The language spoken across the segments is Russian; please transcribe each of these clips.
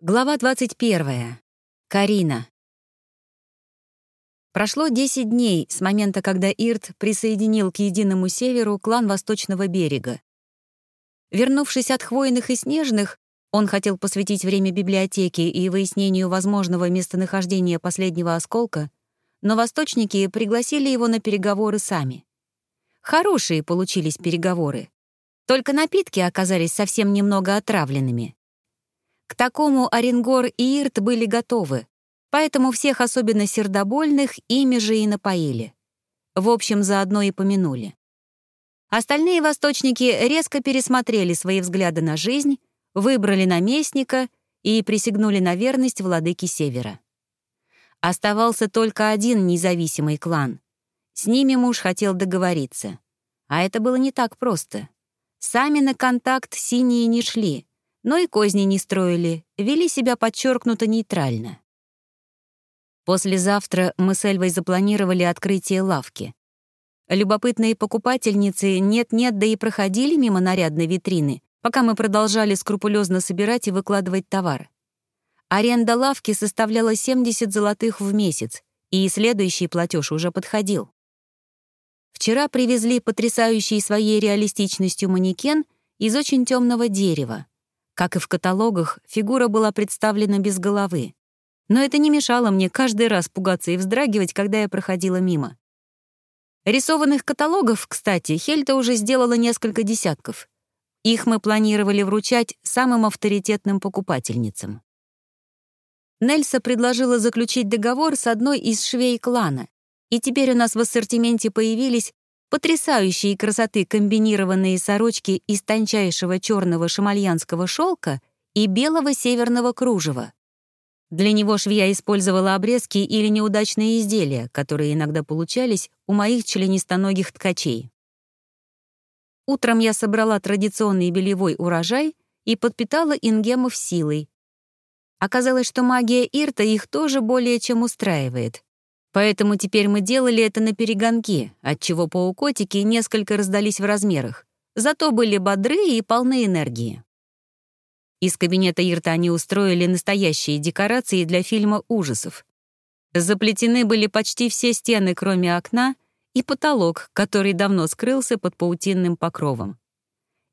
Глава 21. Карина. Прошло 10 дней с момента, когда Ирт присоединил к Единому Северу клан Восточного берега. Вернувшись от хвойных и снежных, он хотел посвятить время библиотеке и выяснению возможного местонахождения последнего осколка, но восточники пригласили его на переговоры сами. Хорошие получились переговоры. Только напитки оказались совсем немного отравленными. К такому Оренгор и Ирт были готовы, поэтому всех, особенно сердобольных, ими же и напоили. В общем, заодно и помянули. Остальные восточники резко пересмотрели свои взгляды на жизнь, выбрали наместника и присягнули на верность владыке Севера. Оставался только один независимый клан. С ними муж хотел договориться. А это было не так просто. Сами на контакт синие не шли — но и козни не строили, вели себя подчеркнуто нейтрально. Послезавтра мы с Эльвой запланировали открытие лавки. Любопытные покупательницы нет-нет, да и проходили мимо нарядной витрины, пока мы продолжали скрупулезно собирать и выкладывать товар. Аренда лавки составляла 70 золотых в месяц, и следующий платеж уже подходил. Вчера привезли потрясающий своей реалистичностью манекен из очень темного дерева. Как и в каталогах, фигура была представлена без головы. Но это не мешало мне каждый раз пугаться и вздрагивать, когда я проходила мимо. Рисованных каталогов, кстати, Хельта уже сделала несколько десятков. Их мы планировали вручать самым авторитетным покупательницам. Нельса предложила заключить договор с одной из швей клана, и теперь у нас в ассортименте появились Потрясающие красоты комбинированные сорочки из тончайшего черного шамальянского шелка и белого северного кружева. Для него швея использовала обрезки или неудачные изделия, которые иногда получались у моих членистоногих ткачей. Утром я собрала традиционный белевой урожай и подпитала ингемов силой. Оказалось, что магия Ирта их тоже более чем устраивает — Поэтому теперь мы делали это на перегонки, отчего паукотики несколько раздались в размерах, зато были бодры и полны энергии. Из кабинета Ирта они устроили настоящие декорации для фильма ужасов. Заплетены были почти все стены, кроме окна, и потолок, который давно скрылся под паутинным покровом.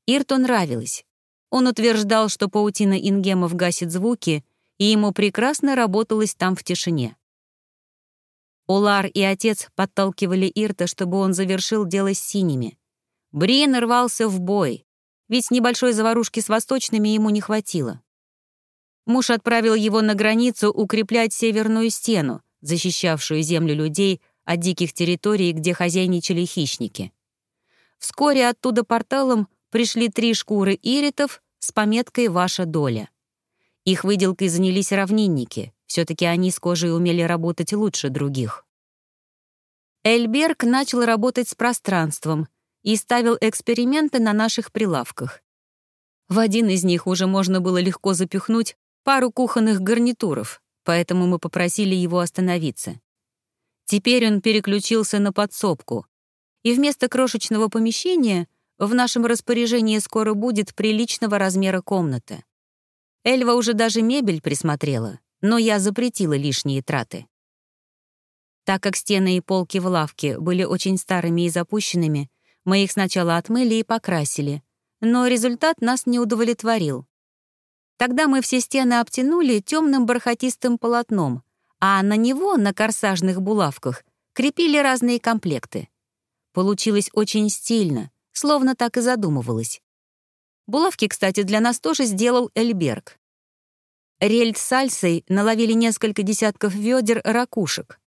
Ирту нравилось. Он утверждал, что паутина ингемов гасит звуки, и ему прекрасно работалось там в тишине. Улар и отец подталкивали Ирта, чтобы он завершил дело с синими. Брин рвался в бой, ведь небольшой заварушки с восточными ему не хватило. Муж отправил его на границу укреплять северную стену, защищавшую землю людей от диких территорий, где хозяйничали хищники. Вскоре оттуда порталом пришли три шкуры иритов с пометкой «Ваша доля». Их выделкой занялись равнинники. Все-таки они с кожей умели работать лучше других. Эльберг начал работать с пространством и ставил эксперименты на наших прилавках. В один из них уже можно было легко запихнуть пару кухонных гарнитуров, поэтому мы попросили его остановиться. Теперь он переключился на подсобку, и вместо крошечного помещения в нашем распоряжении скоро будет приличного размера комната. Эльва уже даже мебель присмотрела но я запретила лишние траты. Так как стены и полки в лавке были очень старыми и запущенными, мы их сначала отмыли и покрасили, но результат нас не удовлетворил. Тогда мы все стены обтянули темным бархатистым полотном, а на него, на корсажных булавках, крепили разные комплекты. Получилось очень стильно, словно так и задумывалось. Булавки, кстати, для нас тоже сделал Эльберг. Рельд с сальсой наловили несколько десятков ведер ракушек.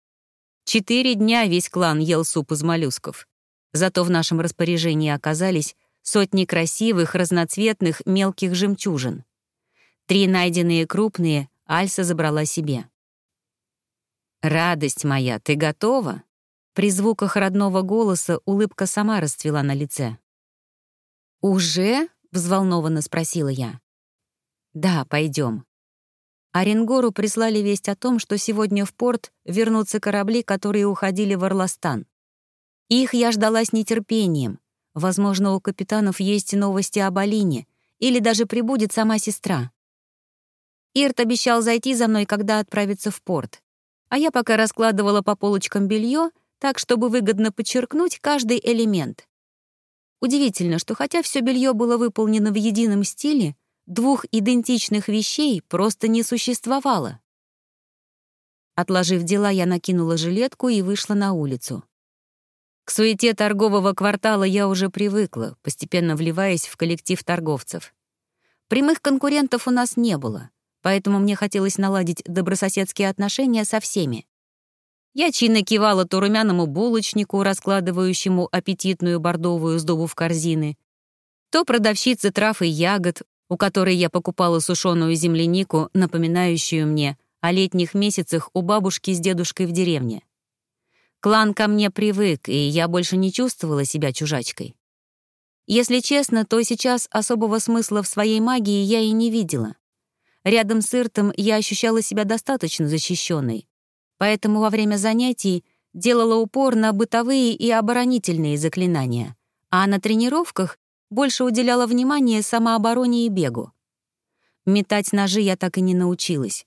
Четыре дня весь клан ел суп из моллюсков. Зато в нашем распоряжении оказались сотни красивых, разноцветных, мелких жемчужин. Три найденные крупные Альса забрала себе. «Радость моя, ты готова?» При звуках родного голоса улыбка сама расцвела на лице. «Уже?» — взволнованно спросила я. «Да, пойдем. Оренгору прислали весть о том, что сегодня в порт вернутся корабли, которые уходили в Орластан. Их я ждала с нетерпением. Возможно, у капитанов есть новости об Алине, или даже прибудет сама сестра. Ирт обещал зайти за мной, когда отправится в порт. А я пока раскладывала по полочкам белье, так, чтобы выгодно подчеркнуть каждый элемент. Удивительно, что хотя все белье было выполнено в едином стиле, двух идентичных вещей просто не существовало. Отложив дела, я накинула жилетку и вышла на улицу. К суете торгового квартала я уже привыкла, постепенно вливаясь в коллектив торговцев. Прямых конкурентов у нас не было, поэтому мне хотелось наладить добрососедские отношения со всеми. Я чинно кивала то румяному булочнику, раскладывающему аппетитную бордовую сдобу в корзины, то продавщице трав и ягод, у которой я покупала сушеную землянику, напоминающую мне о летних месяцах у бабушки с дедушкой в деревне. Клан ко мне привык, и я больше не чувствовала себя чужачкой. Если честно, то сейчас особого смысла в своей магии я и не видела. Рядом с Иртом я ощущала себя достаточно защищенной, поэтому во время занятий делала упор на бытовые и оборонительные заклинания, а на тренировках больше уделяла внимание самообороне и бегу. Метать ножи я так и не научилась.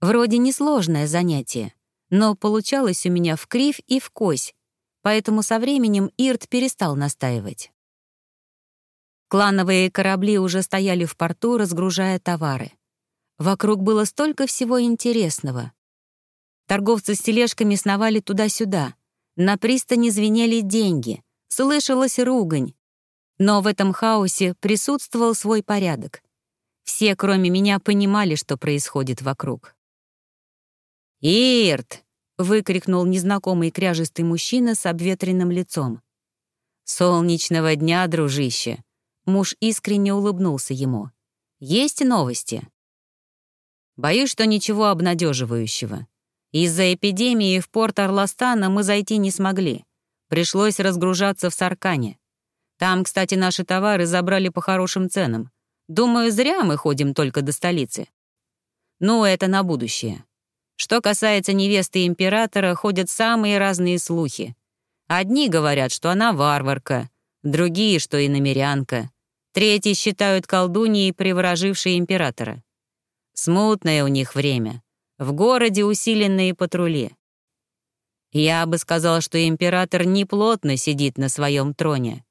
Вроде несложное занятие, но получалось у меня в кривь и в кось, поэтому со временем Ирт перестал настаивать. Клановые корабли уже стояли в порту, разгружая товары. Вокруг было столько всего интересного. Торговцы с тележками сновали туда-сюда. На пристани звенели деньги, слышалась ругань. Но в этом хаосе присутствовал свой порядок. Все, кроме меня, понимали, что происходит вокруг. «Ирт!» — выкрикнул незнакомый кряжистый мужчина с обветренным лицом. «Солнечного дня, дружище!» Муж искренне улыбнулся ему. «Есть новости?» «Боюсь, что ничего обнадеживающего. Из-за эпидемии в порт Орластана мы зайти не смогли. Пришлось разгружаться в Саркане. Там, кстати, наши товары забрали по хорошим ценам. Думаю, зря мы ходим только до столицы. Ну, это на будущее. Что касается невесты императора, ходят самые разные слухи. Одни говорят, что она варварка, другие, что иномерянка, третьи считают колдуньей, приворожившей императора. Смутное у них время. В городе усиленные патрули. Я бы сказал, что император неплотно сидит на своем троне.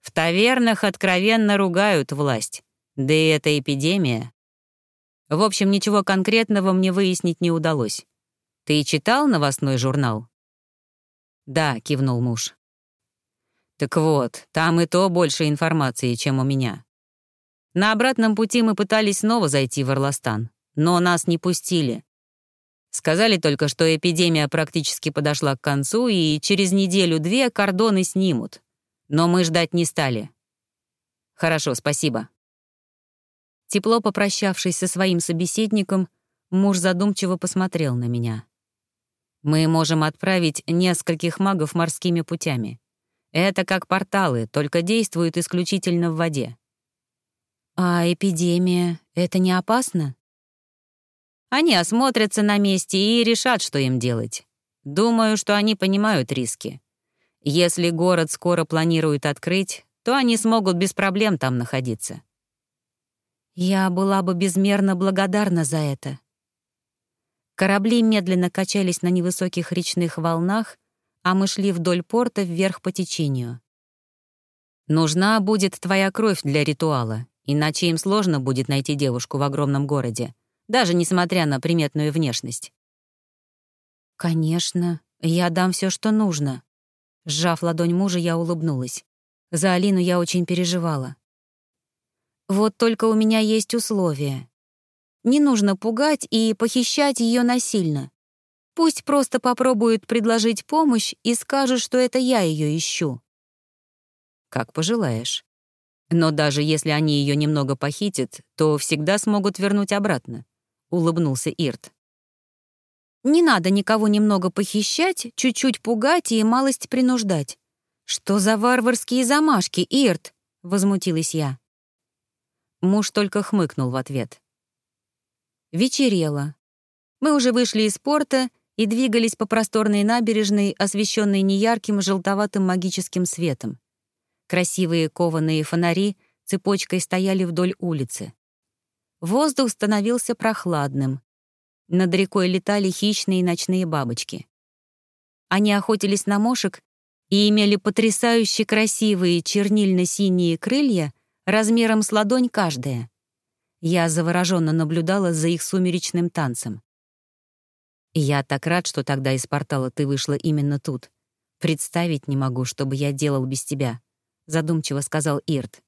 В тавернах откровенно ругают власть. Да и эта эпидемия. В общем, ничего конкретного мне выяснить не удалось. Ты читал новостной журнал? Да, кивнул муж. Так вот, там и то больше информации, чем у меня. На обратном пути мы пытались снова зайти в Орластан, но нас не пустили. Сказали только, что эпидемия практически подошла к концу, и через неделю-две кордоны снимут. Но мы ждать не стали. Хорошо, спасибо. Тепло попрощавшись со своим собеседником, муж задумчиво посмотрел на меня. «Мы можем отправить нескольких магов морскими путями. Это как порталы, только действуют исключительно в воде». «А эпидемия — это не опасно?» Они осмотрятся на месте и решат, что им делать. Думаю, что они понимают риски. Если город скоро планируют открыть, то они смогут без проблем там находиться. Я была бы безмерно благодарна за это. Корабли медленно качались на невысоких речных волнах, а мы шли вдоль порта вверх по течению. «Нужна будет твоя кровь для ритуала, иначе им сложно будет найти девушку в огромном городе, даже несмотря на приметную внешность». «Конечно, я дам все, что нужно». Сжав ладонь мужа, я улыбнулась. За Алину я очень переживала. Вот только у меня есть условия. Не нужно пугать и похищать ее насильно. Пусть просто попробует предложить помощь и скажет, что это я ее ищу. Как пожелаешь. Но даже если они ее немного похитят, то всегда смогут вернуть обратно, улыбнулся Ирт. Не надо никого немного похищать, чуть-чуть пугать и малость принуждать. Что за варварские замашки, Ирт? возмутилась я. Муж только хмыкнул в ответ. Вечерело. Мы уже вышли из порта и двигались по просторной набережной, освещенной неярким желтоватым магическим светом. Красивые кованые фонари цепочкой стояли вдоль улицы. Воздух становился прохладным. Над рекой летали хищные ночные бабочки. Они охотились на мошек и имели потрясающе красивые чернильно-синие крылья размером с ладонь каждая. Я завороженно наблюдала за их сумеречным танцем. «Я так рад, что тогда из портала ты вышла именно тут. Представить не могу, что бы я делал без тебя», — задумчиво сказал Ирт.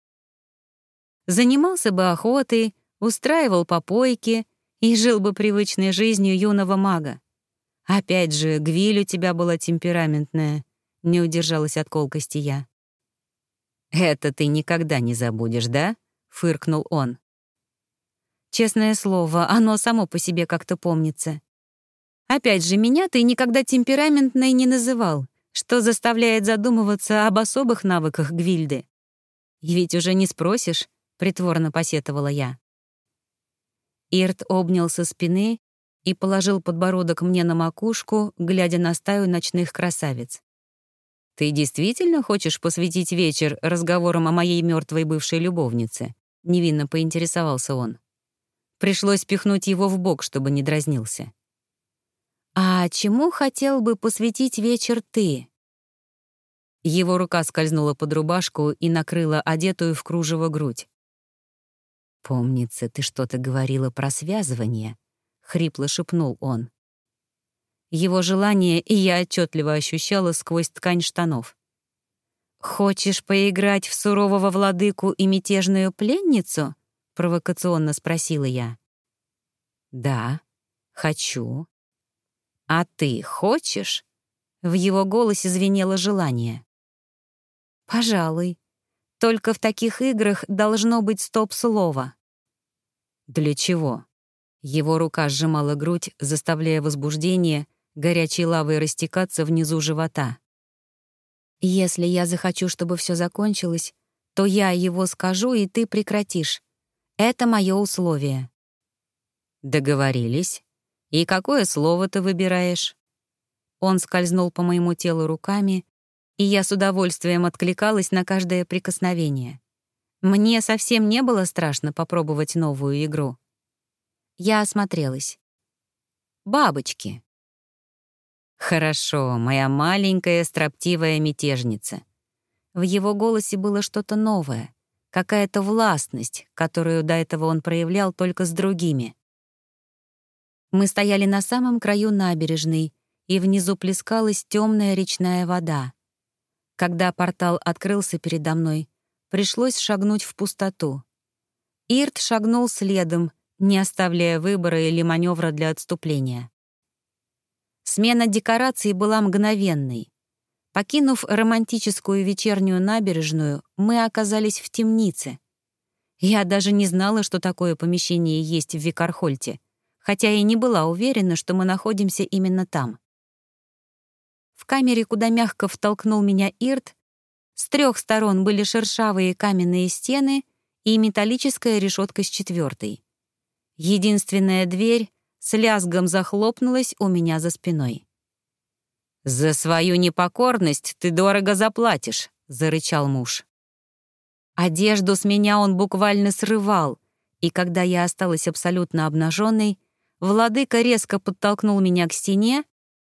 «Занимался бы охотой, устраивал попойки и жил бы привычной жизнью юного мага. Опять же, Гвиль у тебя была темпераментная», — не удержалась от колкости я. «Это ты никогда не забудешь, да?» — фыркнул он. Честное слово, оно само по себе как-то помнится. Опять же, меня ты никогда темпераментной не называл, что заставляет задумываться об особых навыках Гвильды. И ведь уже не спросишь, — притворно посетовала я. Ирт обнял со спины и положил подбородок мне на макушку, глядя на стаю ночных красавиц. «Ты действительно хочешь посвятить вечер разговорам о моей мертвой бывшей любовнице?» — невинно поинтересовался он. Пришлось пихнуть его в бок, чтобы не дразнился. «А чему хотел бы посвятить вечер ты?» Его рука скользнула под рубашку и накрыла одетую в кружево грудь. «Помнится, ты что-то говорила про связывание», — хрипло шепнул он. Его желание и я отчетливо ощущала сквозь ткань штанов. «Хочешь поиграть в сурового владыку и мятежную пленницу?» — провокационно спросила я. «Да, хочу». «А ты хочешь?» В его голосе звенело желание. «Пожалуй. Только в таких играх должно быть стоп-слово». «Для чего?» Его рука сжимала грудь, заставляя возбуждение, горячей лавой растекаться внизу живота. «Если я захочу, чтобы все закончилось, то я его скажу, и ты прекратишь. Это мое условие». «Договорились. И какое слово ты выбираешь?» Он скользнул по моему телу руками, и я с удовольствием откликалась на каждое прикосновение. Мне совсем не было страшно попробовать новую игру. Я осмотрелась. «Бабочки». «Хорошо, моя маленькая строптивая мятежница». В его голосе было что-то новое, какая-то властность, которую до этого он проявлял только с другими. Мы стояли на самом краю набережной, и внизу плескалась темная речная вода. Когда портал открылся передо мной, пришлось шагнуть в пустоту. Ирт шагнул следом, не оставляя выбора или маневра для отступления. Смена декораций была мгновенной. Покинув романтическую вечернюю набережную, мы оказались в темнице. Я даже не знала, что такое помещение есть в Викархольте, хотя и не была уверена, что мы находимся именно там. В камере, куда мягко втолкнул меня Ирт, с трех сторон были шершавые каменные стены и металлическая решетка с четвертой. Единственная дверь с лязгом захлопнулась у меня за спиной. «За свою непокорность ты дорого заплатишь», — зарычал муж. Одежду с меня он буквально срывал, и когда я осталась абсолютно обнаженной, владыка резко подтолкнул меня к стене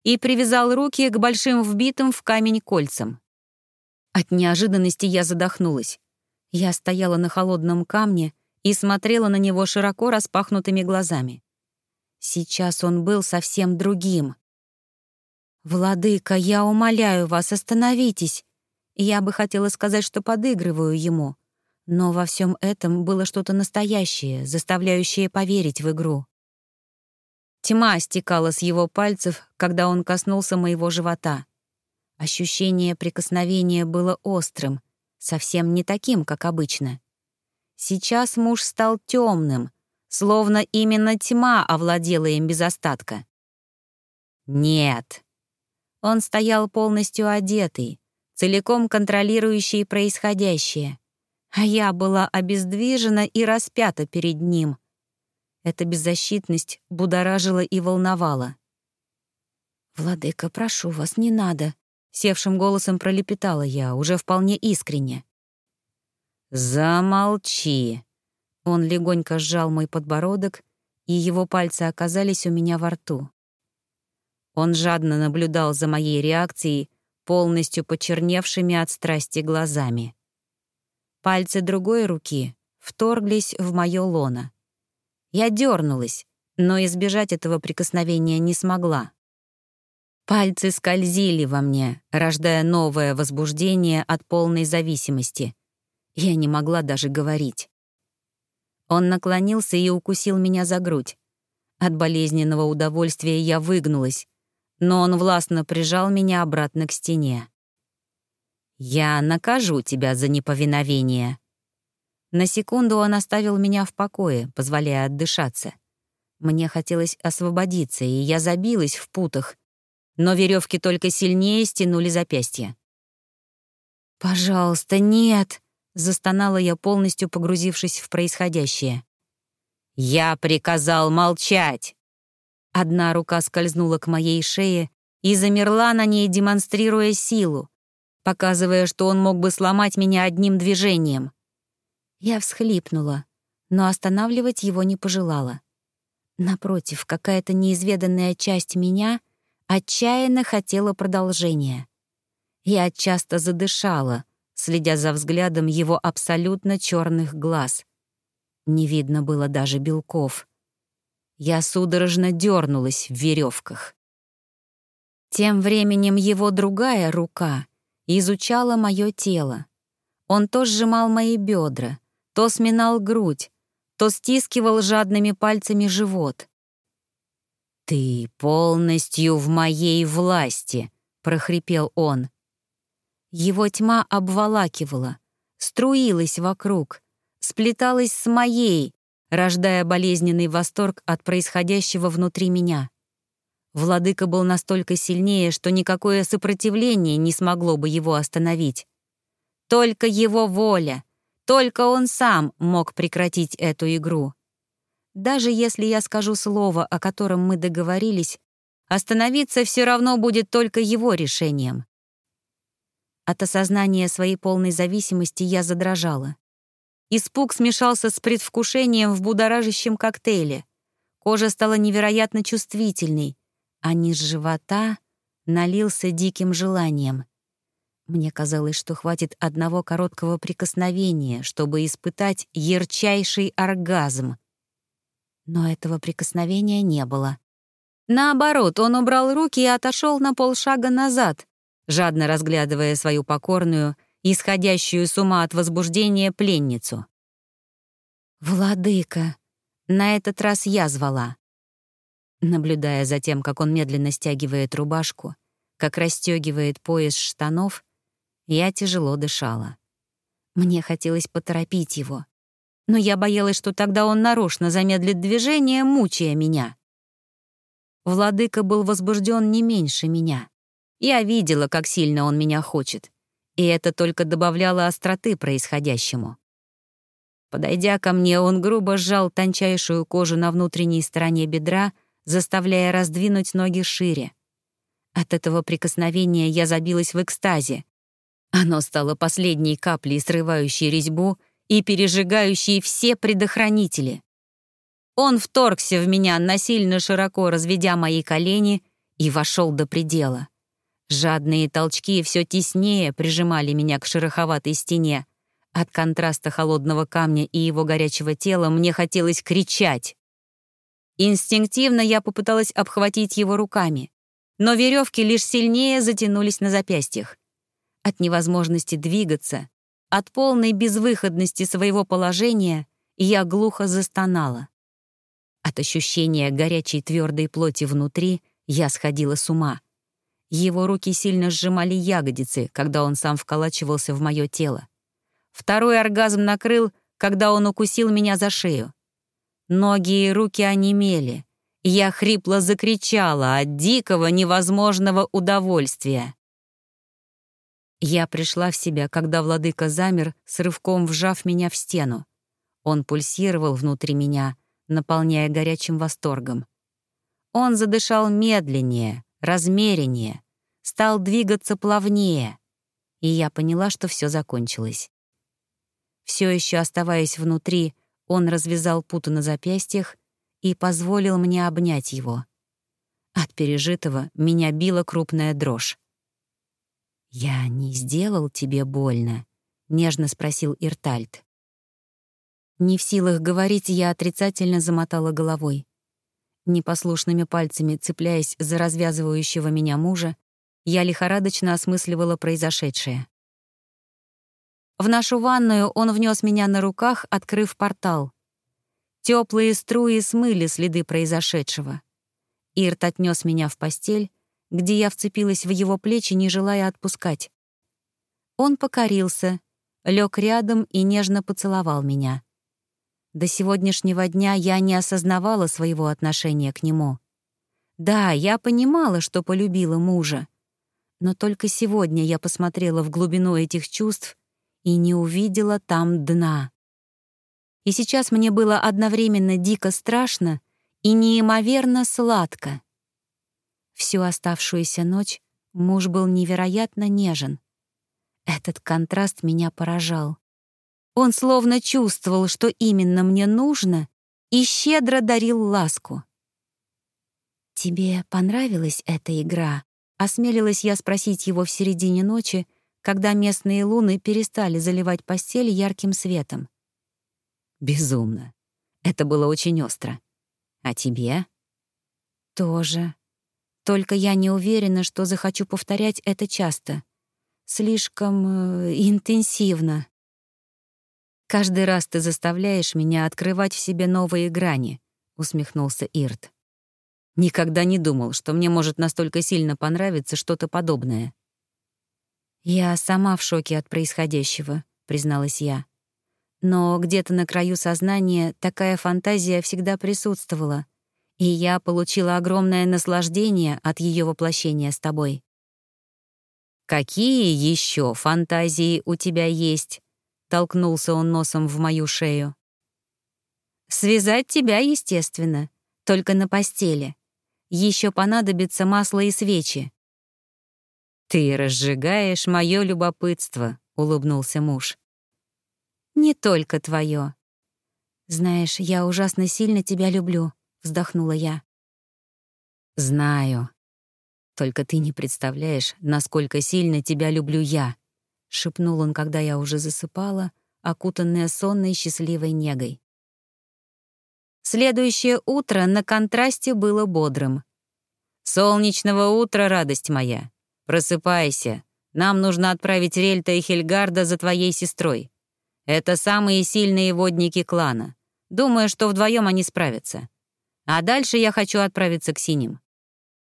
и привязал руки к большим вбитым в камень кольцам. От неожиданности я задохнулась. Я стояла на холодном камне и смотрела на него широко распахнутыми глазами. Сейчас он был совсем другим. «Владыка, я умоляю вас, остановитесь!» Я бы хотела сказать, что подыгрываю ему, но во всем этом было что-то настоящее, заставляющее поверить в игру. Тьма стекала с его пальцев, когда он коснулся моего живота. Ощущение прикосновения было острым, совсем не таким, как обычно. Сейчас муж стал темным, словно именно тьма овладела им без остатка. «Нет», он стоял полностью одетый, целиком контролирующий происходящее. А я была обездвижена и распята перед ним. Эта беззащитность будоражила и волновала. «Владыка, прошу вас, не надо», — севшим голосом пролепетала я, уже вполне искренне. «Замолчи!» Он легонько сжал мой подбородок, и его пальцы оказались у меня во рту. Он жадно наблюдал за моей реакцией, полностью почерневшими от страсти глазами. Пальцы другой руки вторглись в моё лоно. Я дернулась, но избежать этого прикосновения не смогла. Пальцы скользили во мне, рождая новое возбуждение от полной зависимости. Я не могла даже говорить. Он наклонился и укусил меня за грудь. От болезненного удовольствия я выгнулась, но он властно прижал меня обратно к стене. «Я накажу тебя за неповиновение». На секунду он оставил меня в покое, позволяя отдышаться. Мне хотелось освободиться, и я забилась в путах, но веревки только сильнее стянули запястья. «Пожалуйста, нет!» — застонала я, полностью погрузившись в происходящее. «Я приказал молчать!» Одна рука скользнула к моей шее и замерла на ней, демонстрируя силу, показывая, что он мог бы сломать меня одним движением. Я всхлипнула, но останавливать его не пожелала. Напротив, какая-то неизведанная часть меня отчаянно хотела продолжения. Я часто задышала, следя за взглядом его абсолютно черных глаз. Не видно было даже белков. Я судорожно дернулась в веревках. Тем временем его другая рука изучала мое тело. Он то сжимал мои бедра, то сминал грудь, то стискивал жадными пальцами живот. «Ты полностью в моей власти», — прохрипел он. Его тьма обволакивала, струилась вокруг, сплеталась с моей, рождая болезненный восторг от происходящего внутри меня. Владыка был настолько сильнее, что никакое сопротивление не смогло бы его остановить. Только его воля, только он сам мог прекратить эту игру. Даже если я скажу слово, о котором мы договорились, остановиться все равно будет только его решением. От осознания своей полной зависимости я задрожала. Испуг смешался с предвкушением в будоражащем коктейле. Кожа стала невероятно чувствительной, а низ живота налился диким желанием. Мне казалось, что хватит одного короткого прикосновения, чтобы испытать ярчайший оргазм. Но этого прикосновения не было. Наоборот, он убрал руки и отошел на полшага назад, жадно разглядывая свою покорную — исходящую с ума от возбуждения пленницу. «Владыка!» На этот раз я звала. Наблюдая за тем, как он медленно стягивает рубашку, как расстегивает пояс штанов, я тяжело дышала. Мне хотелось поторопить его, но я боялась, что тогда он нарочно замедлит движение, мучая меня. Владыка был возбужден не меньше меня. Я видела, как сильно он меня хочет и это только добавляло остроты происходящему. Подойдя ко мне, он грубо сжал тончайшую кожу на внутренней стороне бедра, заставляя раздвинуть ноги шире. От этого прикосновения я забилась в экстазе. Оно стало последней каплей, срывающей резьбу и пережигающей все предохранители. Он вторгся в меня, насильно широко разведя мои колени, и вошел до предела. Жадные толчки все теснее прижимали меня к шероховатой стене. От контраста холодного камня и его горячего тела мне хотелось кричать. Инстинктивно я попыталась обхватить его руками, но веревки лишь сильнее затянулись на запястьях. От невозможности двигаться, от полной безвыходности своего положения я глухо застонала. От ощущения горячей твердой плоти внутри я сходила с ума — его руки сильно сжимали ягодицы, когда он сам вколачивался в мое тело. Второй оргазм накрыл, когда он укусил меня за шею. Ноги и руки онемели. Я хрипло закричала от дикого, невозможного удовольствия. Я пришла в себя, когда владыка замер, с рывком вжав меня в стену. Он пульсировал внутри меня, наполняя горячим восторгом. Он задышал медленнее, размереннее, стал двигаться плавнее, и я поняла, что все закончилось. Все еще оставаясь внутри, Он развязал путы на запястьях и позволил мне обнять его. От пережитого меня била крупная дрожь. «Я не сделал тебе больно?» — нежно спросил Иртальт. Не в силах говорить, я отрицательно замотала головой. Непослушными пальцами, цепляясь за развязывающего меня мужа, я лихорадочно осмысливала произошедшее. В нашу ванную он внес меня на руках, открыв портал. Теплые струи смыли следы произошедшего. Ирт отнес меня в постель, где я вцепилась в его плечи, не желая отпускать. Он покорился, лег рядом и нежно поцеловал меня. До сегодняшнего дня я не осознавала своего отношения к нему. Да, я понимала, что полюбила мужа, но только сегодня я посмотрела в глубину этих чувств и не увидела там дна. И сейчас мне было одновременно дико страшно и неимоверно сладко. Всю оставшуюся ночь муж был невероятно нежен. Этот контраст меня поражал. Он словно чувствовал, что именно мне нужно, и щедро дарил ласку. «Тебе понравилась эта игра?» — осмелилась я спросить его в середине ночи, когда местные луны перестали заливать постель ярким светом. «Безумно. Это было очень остро. А тебе? Тоже. Только я не уверена, что захочу повторять это часто. Слишком э, интенсивно. Каждый раз ты заставляешь меня открывать в себе новые грани, усмехнулся Ирт. Никогда не думал, что мне может настолько сильно понравиться что-то подобное. Я сама в шоке от происходящего, призналась я. Но где-то на краю сознания такая фантазия всегда присутствовала, и я получила огромное наслаждение от ее воплощения с тобой. «Какие еще фантазии у тебя есть?» — толкнулся он носом в мою шею. «Связать тебя, естественно, только на постели. Еще понадобится масло и свечи». «Ты разжигаешь мое любопытство», — улыбнулся муж не только твое. Знаешь, я ужасно сильно тебя люблю, вздохнула я. Знаю. Только ты не представляешь, насколько сильно тебя люблю я, шепнул он, когда я уже засыпала, окутанная сонной счастливой негой. Следующее утро на контрасте было бодрым. «Солнечного утра, радость моя! Просыпайся! Нам нужно отправить Рельта и Хельгарда за твоей сестрой. Это самые сильные водники клана. Думаю, что вдвоем они справятся. А дальше я хочу отправиться к синим.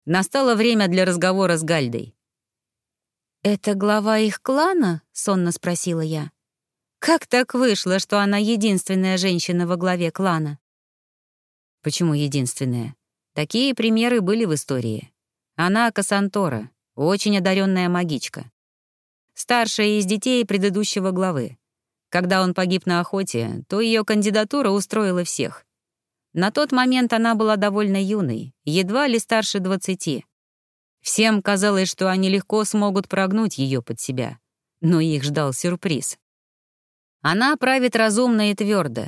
Настало время для разговора с Гальдой. «Это глава их клана?» — сонно спросила я. «Как так вышло, что она единственная женщина во главе клана?» «Почему единственная? Такие примеры были в истории. Она Кассантора, очень одаренная магичка. Старшая из детей предыдущего главы. Когда он погиб на охоте, то ее кандидатура устроила всех. На тот момент она была довольно юной, едва ли старше двадцати. Всем казалось, что они легко смогут прогнуть ее под себя. Но их ждал сюрприз. Она правит разумно и твердо.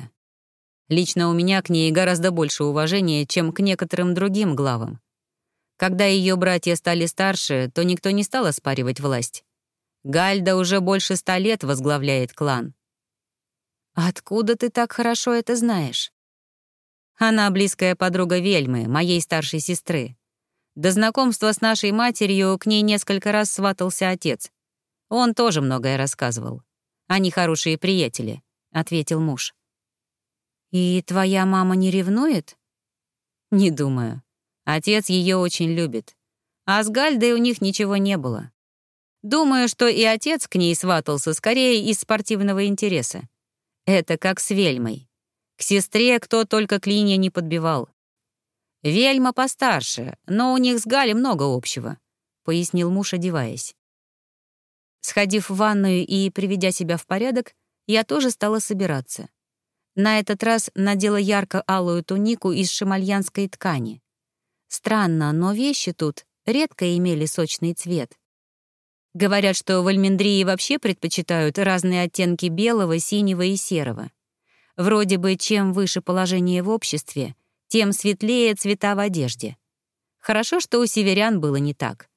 Лично у меня к ней гораздо больше уважения, чем к некоторым другим главам. Когда ее братья стали старше, то никто не стал оспаривать власть. Гальда уже больше ста лет возглавляет клан. «Откуда ты так хорошо это знаешь?» Она близкая подруга Вельмы, моей старшей сестры. До знакомства с нашей матерью к ней несколько раз сватался отец. Он тоже многое рассказывал. Они хорошие приятели, — ответил муж. «И твоя мама не ревнует?» «Не думаю. Отец ее очень любит. А с Гальдой у них ничего не было. Думаю, что и отец к ней сватался скорее из спортивного интереса. Это как с Вельмой. К сестре кто только клинья не подбивал. Вельма постарше, но у них с Галей много общего, — пояснил муж, одеваясь. Сходив в ванную и приведя себя в порядок, я тоже стала собираться. На этот раз надела ярко-алую тунику из шамальянской ткани. Странно, но вещи тут редко имели сочный цвет. Говорят, что в Альмендрии вообще предпочитают разные оттенки белого, синего и серого. Вроде бы, чем выше положение в обществе, тем светлее цвета в одежде. Хорошо, что у северян было не так.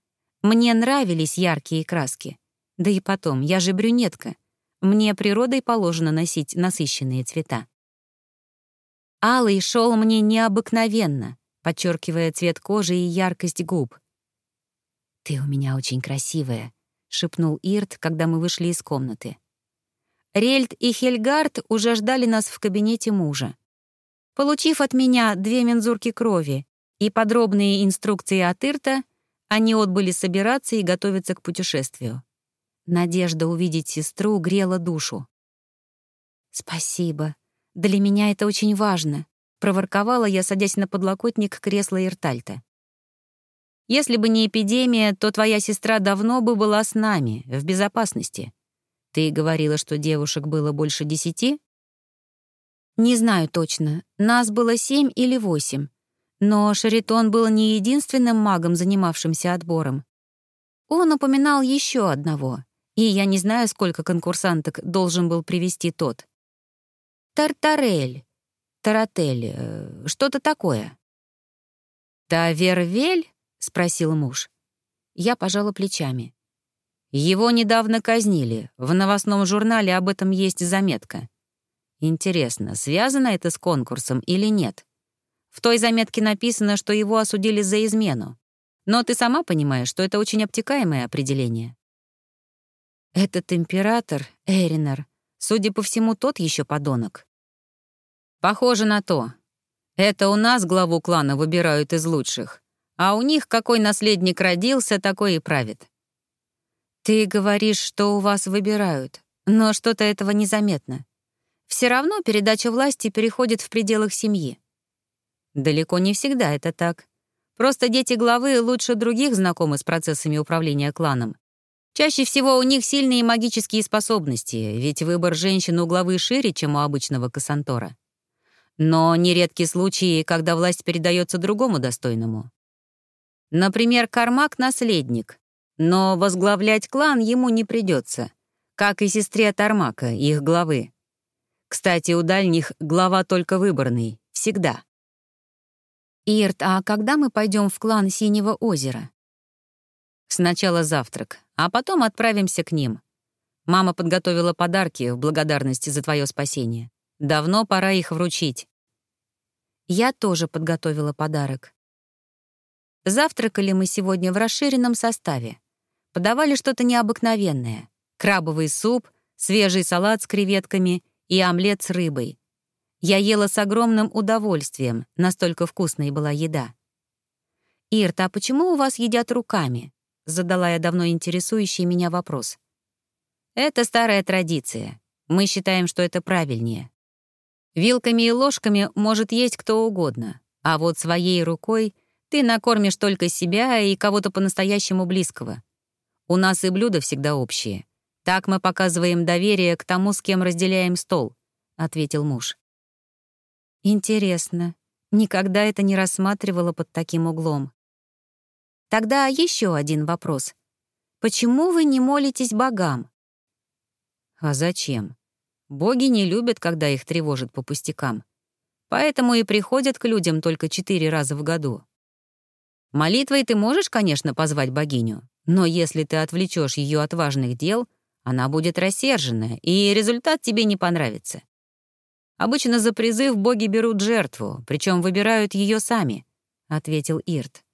Мне нравились яркие краски. Да и потом, я же брюнетка. Мне природой положено носить насыщенные цвета. Алый шел мне необыкновенно, подчеркивая цвет кожи и яркость губ. «Ты у меня очень красивая», — шепнул Ирт, когда мы вышли из комнаты. Рельд и Хельгард уже ждали нас в кабинете мужа. Получив от меня две мензурки крови и подробные инструкции от Ирта, они отбыли собираться и готовиться к путешествию. Надежда увидеть сестру грела душу. «Спасибо. Для меня это очень важно», — проворковала я, садясь на подлокотник кресла Иртальта. «Если бы не эпидемия, то твоя сестра давно бы была с нами, в безопасности. Ты говорила, что девушек было больше десяти?» «Не знаю точно. Нас было семь или восемь. Но Шаритон был не единственным магом, занимавшимся отбором. Он упоминал еще одного, и я не знаю, сколько конкурсанток должен был привести тот. Тартарель, Таратель, э, что-то такое. «Тавервель?» — спросил муж. Я пожала плечами. Его недавно казнили. В новостном журнале об этом есть заметка. Интересно, связано это с конкурсом или нет? В той заметке написано, что его осудили за измену. Но ты сама понимаешь, что это очень обтекаемое определение. Этот император, Эринер, судя по всему, тот еще подонок. Похоже на то. Это у нас главу клана выбирают из лучших, а у них какой наследник родился, такой и правит. Ты говоришь, что у вас выбирают, но что-то этого незаметно. Все равно передача власти переходит в пределах семьи. Далеко не всегда это так. Просто дети главы лучше других знакомы с процессами управления кланом. Чаще всего у них сильные магические способности, ведь выбор женщин у главы шире, чем у обычного кассантора. Но нередки случаи, когда власть передается другому достойному. Например, Кармак — наследник, но возглавлять клан ему не придется, как и сестре Тармака, их главы. Кстати, у дальних глава только выборный, всегда. «Ирт, а когда мы пойдем в клан Синего озера?» «Сначала завтрак, а потом отправимся к ним. Мама подготовила подарки в благодарность за твое спасение. Давно пора их вручить». Я тоже подготовила подарок. Завтракали мы сегодня в расширенном составе. Подавали что-то необыкновенное. Крабовый суп, свежий салат с креветками и омлет с рыбой. Я ела с огромным удовольствием, настолько вкусной была еда. «Ирта, а почему у вас едят руками?» — задала я давно интересующий меня вопрос. «Это старая традиция. Мы считаем, что это правильнее. Вилками и ложками может есть кто угодно, а вот своей рукой ты накормишь только себя и кого-то по-настоящему близкого. У нас и блюда всегда общие. Так мы показываем доверие к тому, с кем разделяем стол», — ответил муж. Интересно. Никогда это не рассматривала под таким углом. Тогда еще один вопрос. Почему вы не молитесь богам? А зачем? Боги не любят, когда их тревожат по пустякам. Поэтому и приходят к людям только четыре раза в году. Молитвой ты можешь, конечно, позвать богиню, но если ты отвлечешь ее от важных дел, она будет рассержена, и результат тебе не понравится. Обычно за призыв боги берут жертву, причем выбирают ее сами», — ответил Ирт.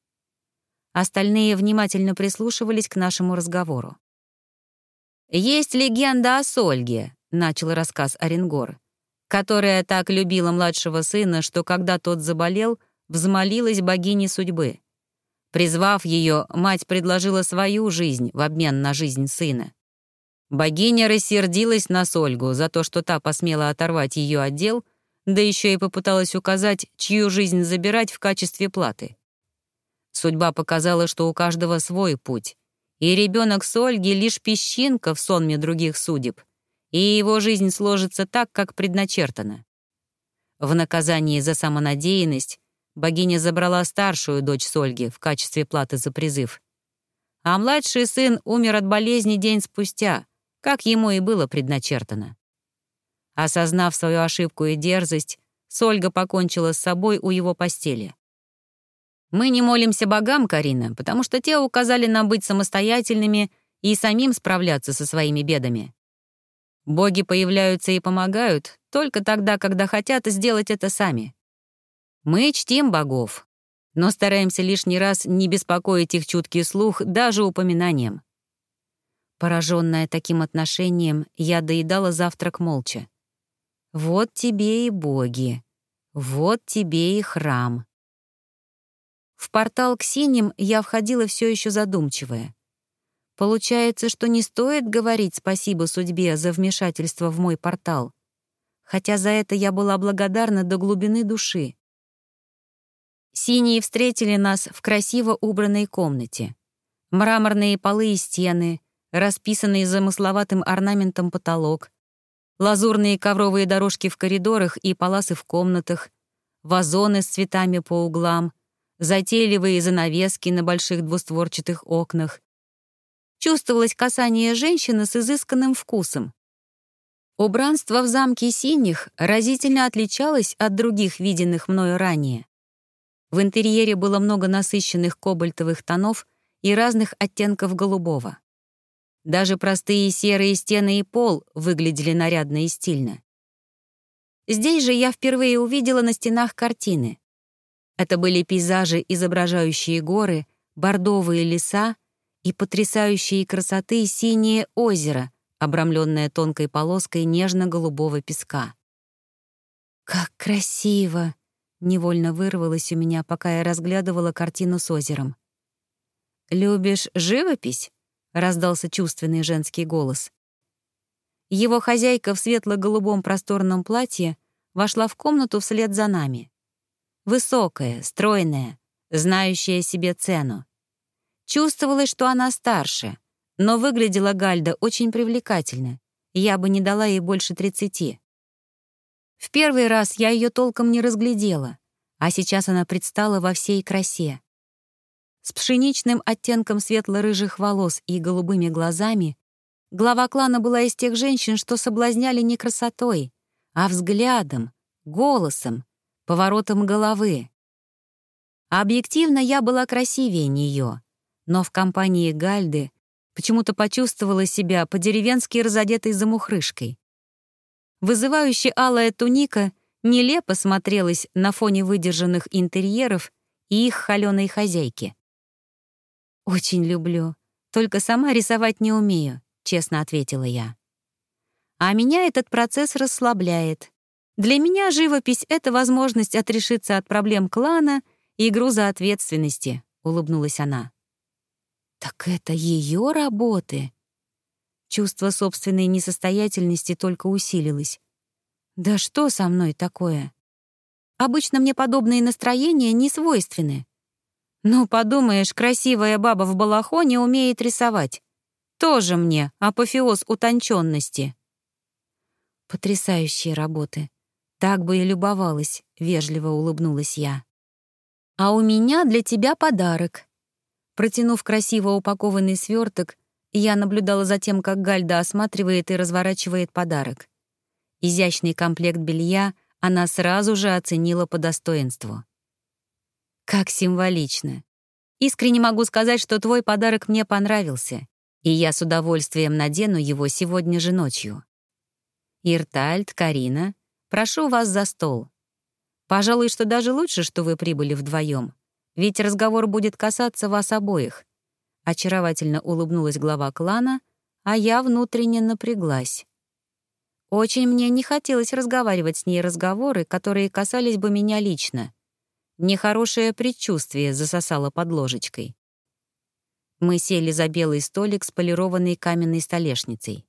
Остальные внимательно прислушивались к нашему разговору. «Есть легенда о Сольге», — начал рассказ Оренгор, которая так любила младшего сына, что когда тот заболел, взмолилась богине судьбы. Призвав ее, мать предложила свою жизнь в обмен на жизнь сына. Богиня рассердилась на Сольгу за то, что та посмела оторвать ее отдел, да еще и попыталась указать, чью жизнь забирать в качестве платы. Судьба показала, что у каждого свой путь, и ребенок Сольги — лишь песчинка в сонме других судеб, и его жизнь сложится так, как предначертано. В наказании за самонадеянность богиня забрала старшую дочь Сольги в качестве платы за призыв. А младший сын умер от болезни день спустя, как ему и было предначертано. Осознав свою ошибку и дерзость, Сольга покончила с собой у его постели. Мы не молимся богам, Карина, потому что те указали нам быть самостоятельными и самим справляться со своими бедами. Боги появляются и помогают только тогда, когда хотят сделать это сами. Мы чтим богов, но стараемся лишний раз не беспокоить их чуткий слух даже упоминанием. Пораженная таким отношением, я доедала завтрак молча. Вот тебе и боги, вот тебе и храм. В портал к синим я входила все еще задумчивая. Получается, что не стоит говорить спасибо судьбе за вмешательство в мой портал, хотя за это я была благодарна до глубины души. Синие встретили нас в красиво убранной комнате. Мраморные полы и стены, расписанный замысловатым орнаментом потолок, лазурные ковровые дорожки в коридорах и паласы в комнатах, вазоны с цветами по углам, затейливые занавески на больших двустворчатых окнах, чувствовалось касание женщины с изысканным вкусом. Убранство в замке синих разительно отличалось от других виденных мною ранее. В интерьере было много насыщенных кобальтовых тонов и разных оттенков голубого. Даже простые серые стены и пол выглядели нарядно и стильно. Здесь же я впервые увидела на стенах картины. Это были пейзажи, изображающие горы, бордовые леса и потрясающие красоты синее озеро, обрамленное тонкой полоской нежно-голубого песка. «Как красиво!» — невольно вырвалось у меня, пока я разглядывала картину с озером. «Любишь живопись?» — раздался чувственный женский голос. Его хозяйка в светло-голубом просторном платье вошла в комнату вслед за нами. Высокая, стройная, знающая себе цену. Чувствовалось, что она старше, но выглядела Гальда очень привлекательно. Я бы не дала ей больше тридцати. В первый раз я ее толком не разглядела, а сейчас она предстала во всей красе. С пшеничным оттенком светло-рыжих волос и голубыми глазами глава клана была из тех женщин, что соблазняли не красотой, а взглядом, голосом, поворотом головы. Объективно я была красивее нее, но в компании Гальды почему-то почувствовала себя по-деревенски разодетой замухрышкой. Вызывающая алая туника нелепо смотрелась на фоне выдержанных интерьеров и их холёной хозяйки. «Очень люблю, только сама рисовать не умею», — честно ответила я. «А меня этот процесс расслабляет. Для меня живопись — это возможность отрешиться от проблем клана и груза ответственности», — улыбнулась она. Так это ее работы. Чувство собственной несостоятельности только усилилось. Да что со мной такое? Обычно мне подобные настроения не свойственны. Ну, подумаешь, красивая баба в балахоне умеет рисовать. Тоже мне апофеоз утонченности. Потрясающие работы. Так бы и любовалась, вежливо улыбнулась я. А у меня для тебя подарок. Протянув красиво упакованный сверток, я наблюдала за тем, как Гальда осматривает и разворачивает подарок. Изящный комплект белья она сразу же оценила по достоинству. Как символично. Искренне могу сказать, что твой подарок мне понравился, и я с удовольствием надену его сегодня же ночью. Иртальд, Карина, прошу вас за стол. Пожалуй, что даже лучше, что вы прибыли вдвоем. Ведь разговор будет касаться вас обоих. Очаровательно улыбнулась глава клана, а я внутренне напряглась. Очень мне не хотелось разговаривать с ней разговоры, которые касались бы меня лично. Нехорошее предчувствие засосало под ложечкой. Мы сели за белый столик с полированной каменной столешницей.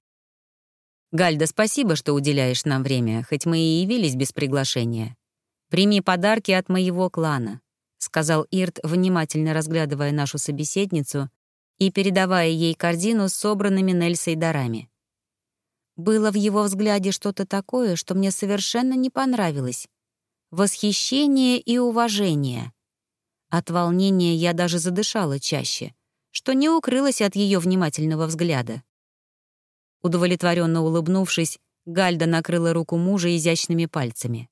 «Гальда, спасибо, что уделяешь нам время, хоть мы и явились без приглашения. Прими подарки от моего клана. — сказал Ирт, внимательно разглядывая нашу собеседницу и передавая ей корзину с собранными Нельсой дарами. Было в его взгляде что-то такое, что мне совершенно не понравилось. Восхищение и уважение. От волнения я даже задышала чаще, что не укрылось от ее внимательного взгляда. Удовлетворенно улыбнувшись, Гальда накрыла руку мужа изящными пальцами.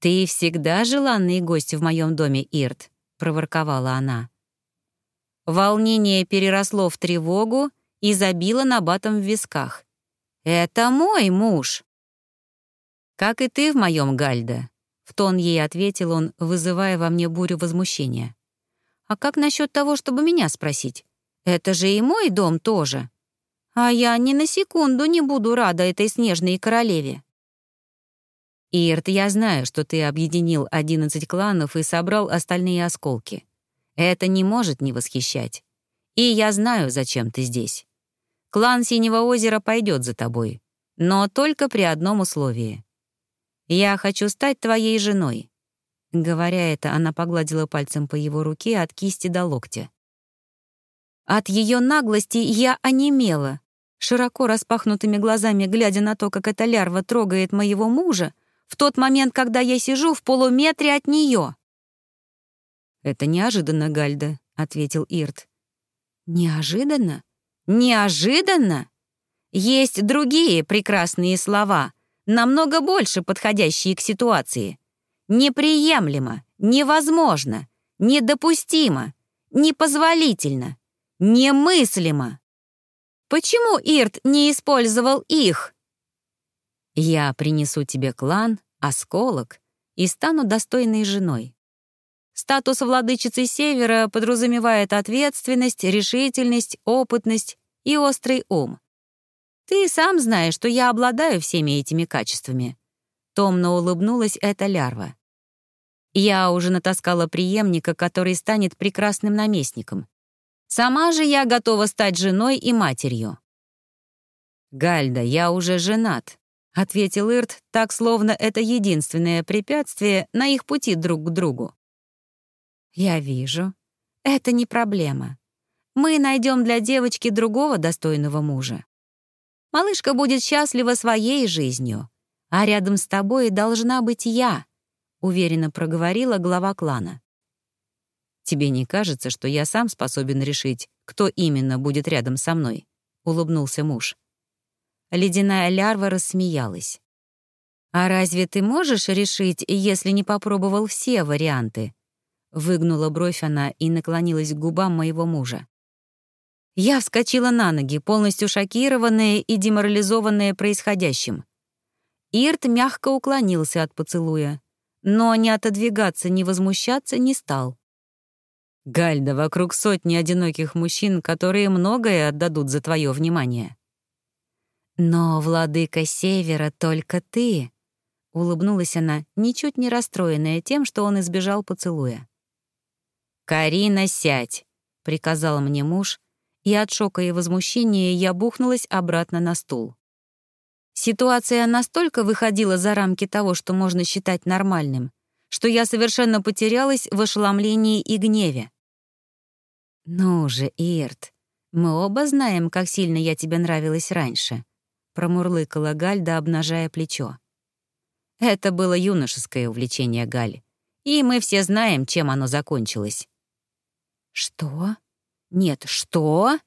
«Ты всегда желанный гость в моем доме, Ирт», — проворковала она. Волнение переросло в тревогу и забило набатом в висках. «Это мой муж!» «Как и ты в моем Гальда», — в тон ей ответил он, вызывая во мне бурю возмущения. «А как насчет того, чтобы меня спросить? Это же и мой дом тоже. А я ни на секунду не буду рада этой снежной королеве». «Ирт, я знаю, что ты объединил одиннадцать кланов и собрал остальные осколки. Это не может не восхищать. И я знаю, зачем ты здесь. Клан Синего озера пойдет за тобой, но только при одном условии. Я хочу стать твоей женой». Говоря это, она погладила пальцем по его руке от кисти до локтя. От ее наглости я онемела, широко распахнутыми глазами глядя на то, как эта лярва трогает моего мужа, в тот момент, когда я сижу в полуметре от нее. «Это неожиданно, Гальда», — ответил Ирт. «Неожиданно? Неожиданно? Есть другие прекрасные слова, намного больше подходящие к ситуации. Неприемлемо, невозможно, недопустимо, непозволительно, немыслимо. Почему Ирт не использовал их? Я принесу тебе клан, осколок и стану достойной женой. Статус владычицы Севера подразумевает ответственность, решительность, опытность и острый ум. Ты сам знаешь, что я обладаю всеми этими качествами. Томно улыбнулась эта лярва. Я уже натаскала преемника, который станет прекрасным наместником. Сама же я готова стать женой и матерью. «Гальда, я уже женат», — ответил Ирт, так словно это единственное препятствие на их пути друг к другу. «Я вижу. Это не проблема. Мы найдем для девочки другого достойного мужа. Малышка будет счастлива своей жизнью, а рядом с тобой должна быть я», — уверенно проговорила глава клана. «Тебе не кажется, что я сам способен решить, кто именно будет рядом со мной?» — улыбнулся муж. Ледяная лярва рассмеялась. «А разве ты можешь решить, если не попробовал все варианты?» Выгнула бровь она и наклонилась к губам моего мужа. Я вскочила на ноги, полностью шокированная и деморализованная происходящим. Ирт мягко уклонился от поцелуя, но ни отодвигаться, ни возмущаться не стал. «Гальда, вокруг сотни одиноких мужчин, которые многое отдадут за твое внимание». «Но, владыка Севера, только ты», — улыбнулась она, ничуть не расстроенная тем, что он избежал поцелуя. «Карина, сядь!» — приказал мне муж, и от шока и возмущения я бухнулась обратно на стул. Ситуация настолько выходила за рамки того, что можно считать нормальным, что я совершенно потерялась в ошеломлении и гневе. «Ну же, Ирт, мы оба знаем, как сильно я тебе нравилась раньше», — промурлыкала Гальда, обнажая плечо. Это было юношеское увлечение Галь, и мы все знаем, чем оно закончилось. «Что? Нет, что?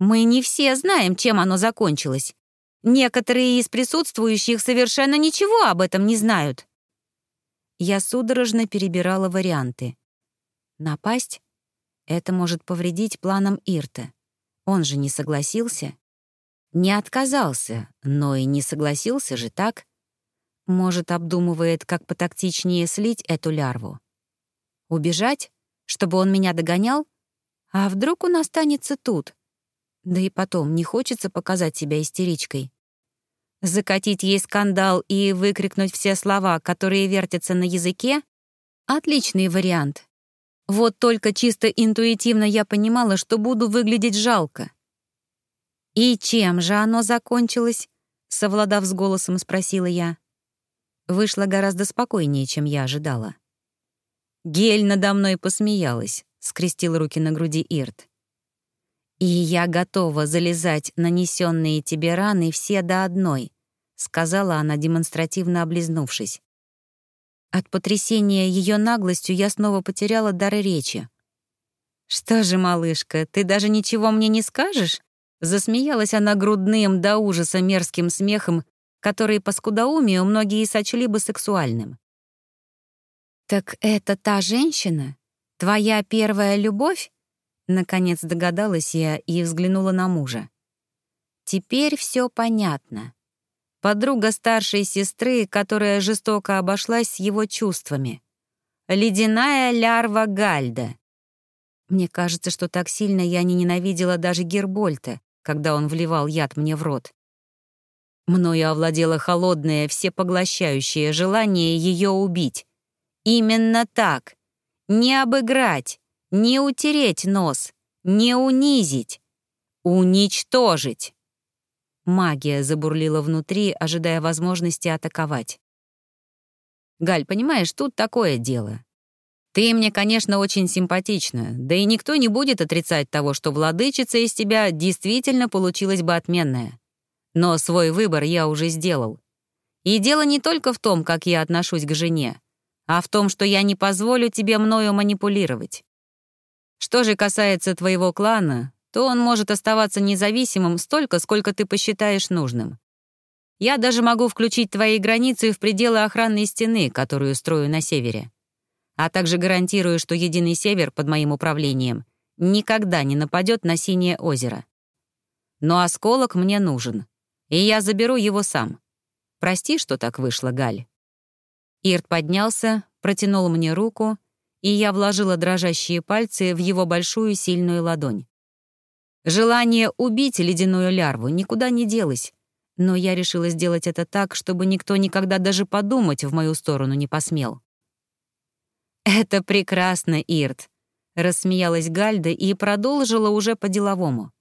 Мы не все знаем, чем оно закончилось. Некоторые из присутствующих совершенно ничего об этом не знают». Я судорожно перебирала варианты. Напасть? Это может повредить планам Ирта. Он же не согласился. Не отказался, но и не согласился же, так? Может, обдумывает, как потактичнее слить эту лярву. Убежать? Чтобы он меня догонял? А вдруг он останется тут? Да и потом, не хочется показать себя истеричкой. Закатить ей скандал и выкрикнуть все слова, которые вертятся на языке — отличный вариант. Вот только чисто интуитивно я понимала, что буду выглядеть жалко. «И чем же оно закончилось?» — совладав с голосом, спросила я. Вышло гораздо спокойнее, чем я ожидала. Гель надо мной посмеялась, скрестил руки на груди Ирт. «И я готова залезать нанесенные тебе раны все до одной», — сказала она, демонстративно облизнувшись. От потрясения ее наглостью я снова потеряла дар речи. «Что же, малышка, ты даже ничего мне не скажешь?» Засмеялась она грудным до ужаса мерзким смехом который по скудоумию многие сочли бы сексуальным. «Так это та женщина? Твоя первая любовь?» Наконец догадалась я и взглянула на мужа. Теперь все понятно. Подруга старшей сестры, которая жестоко обошлась с его чувствами. Ледяная лярва Гальда. Мне кажется, что так сильно я не ненавидела даже Гербольта, когда он вливал яд мне в рот. Мною овладело холодное, всепоглощающее желание ее убить. Именно так. Не обыграть, не утереть нос, не унизить. Уничтожить. Магия забурлила внутри, ожидая возможности атаковать. «Галь, понимаешь, тут такое дело. Ты мне, конечно, очень симпатична, да и никто не будет отрицать того, что владычица из тебя действительно получилась бы отменная. Но свой выбор я уже сделал. И дело не только в том, как я отношусь к жене, а в том, что я не позволю тебе мною манипулировать. Что же касается твоего клана, то он может оставаться независимым столько, сколько ты посчитаешь нужным. Я даже могу включить твои границы в пределы охранной стены, которую строю на севере. А также гарантирую, что Единый Север под моим управлением никогда не нападет на Синее озеро. Но осколок мне нужен, и я заберу его сам. Прости, что так вышло, Галь». Ирт поднялся, протянул мне руку, и я вложила дрожащие пальцы в его большую сильную ладонь. Желание убить ледяную лярву никуда не делось, но я решила сделать это так, чтобы никто никогда даже подумать в мою сторону не посмел. «Это прекрасно, Ирт», — рассмеялась Гальда и продолжила уже по-деловому.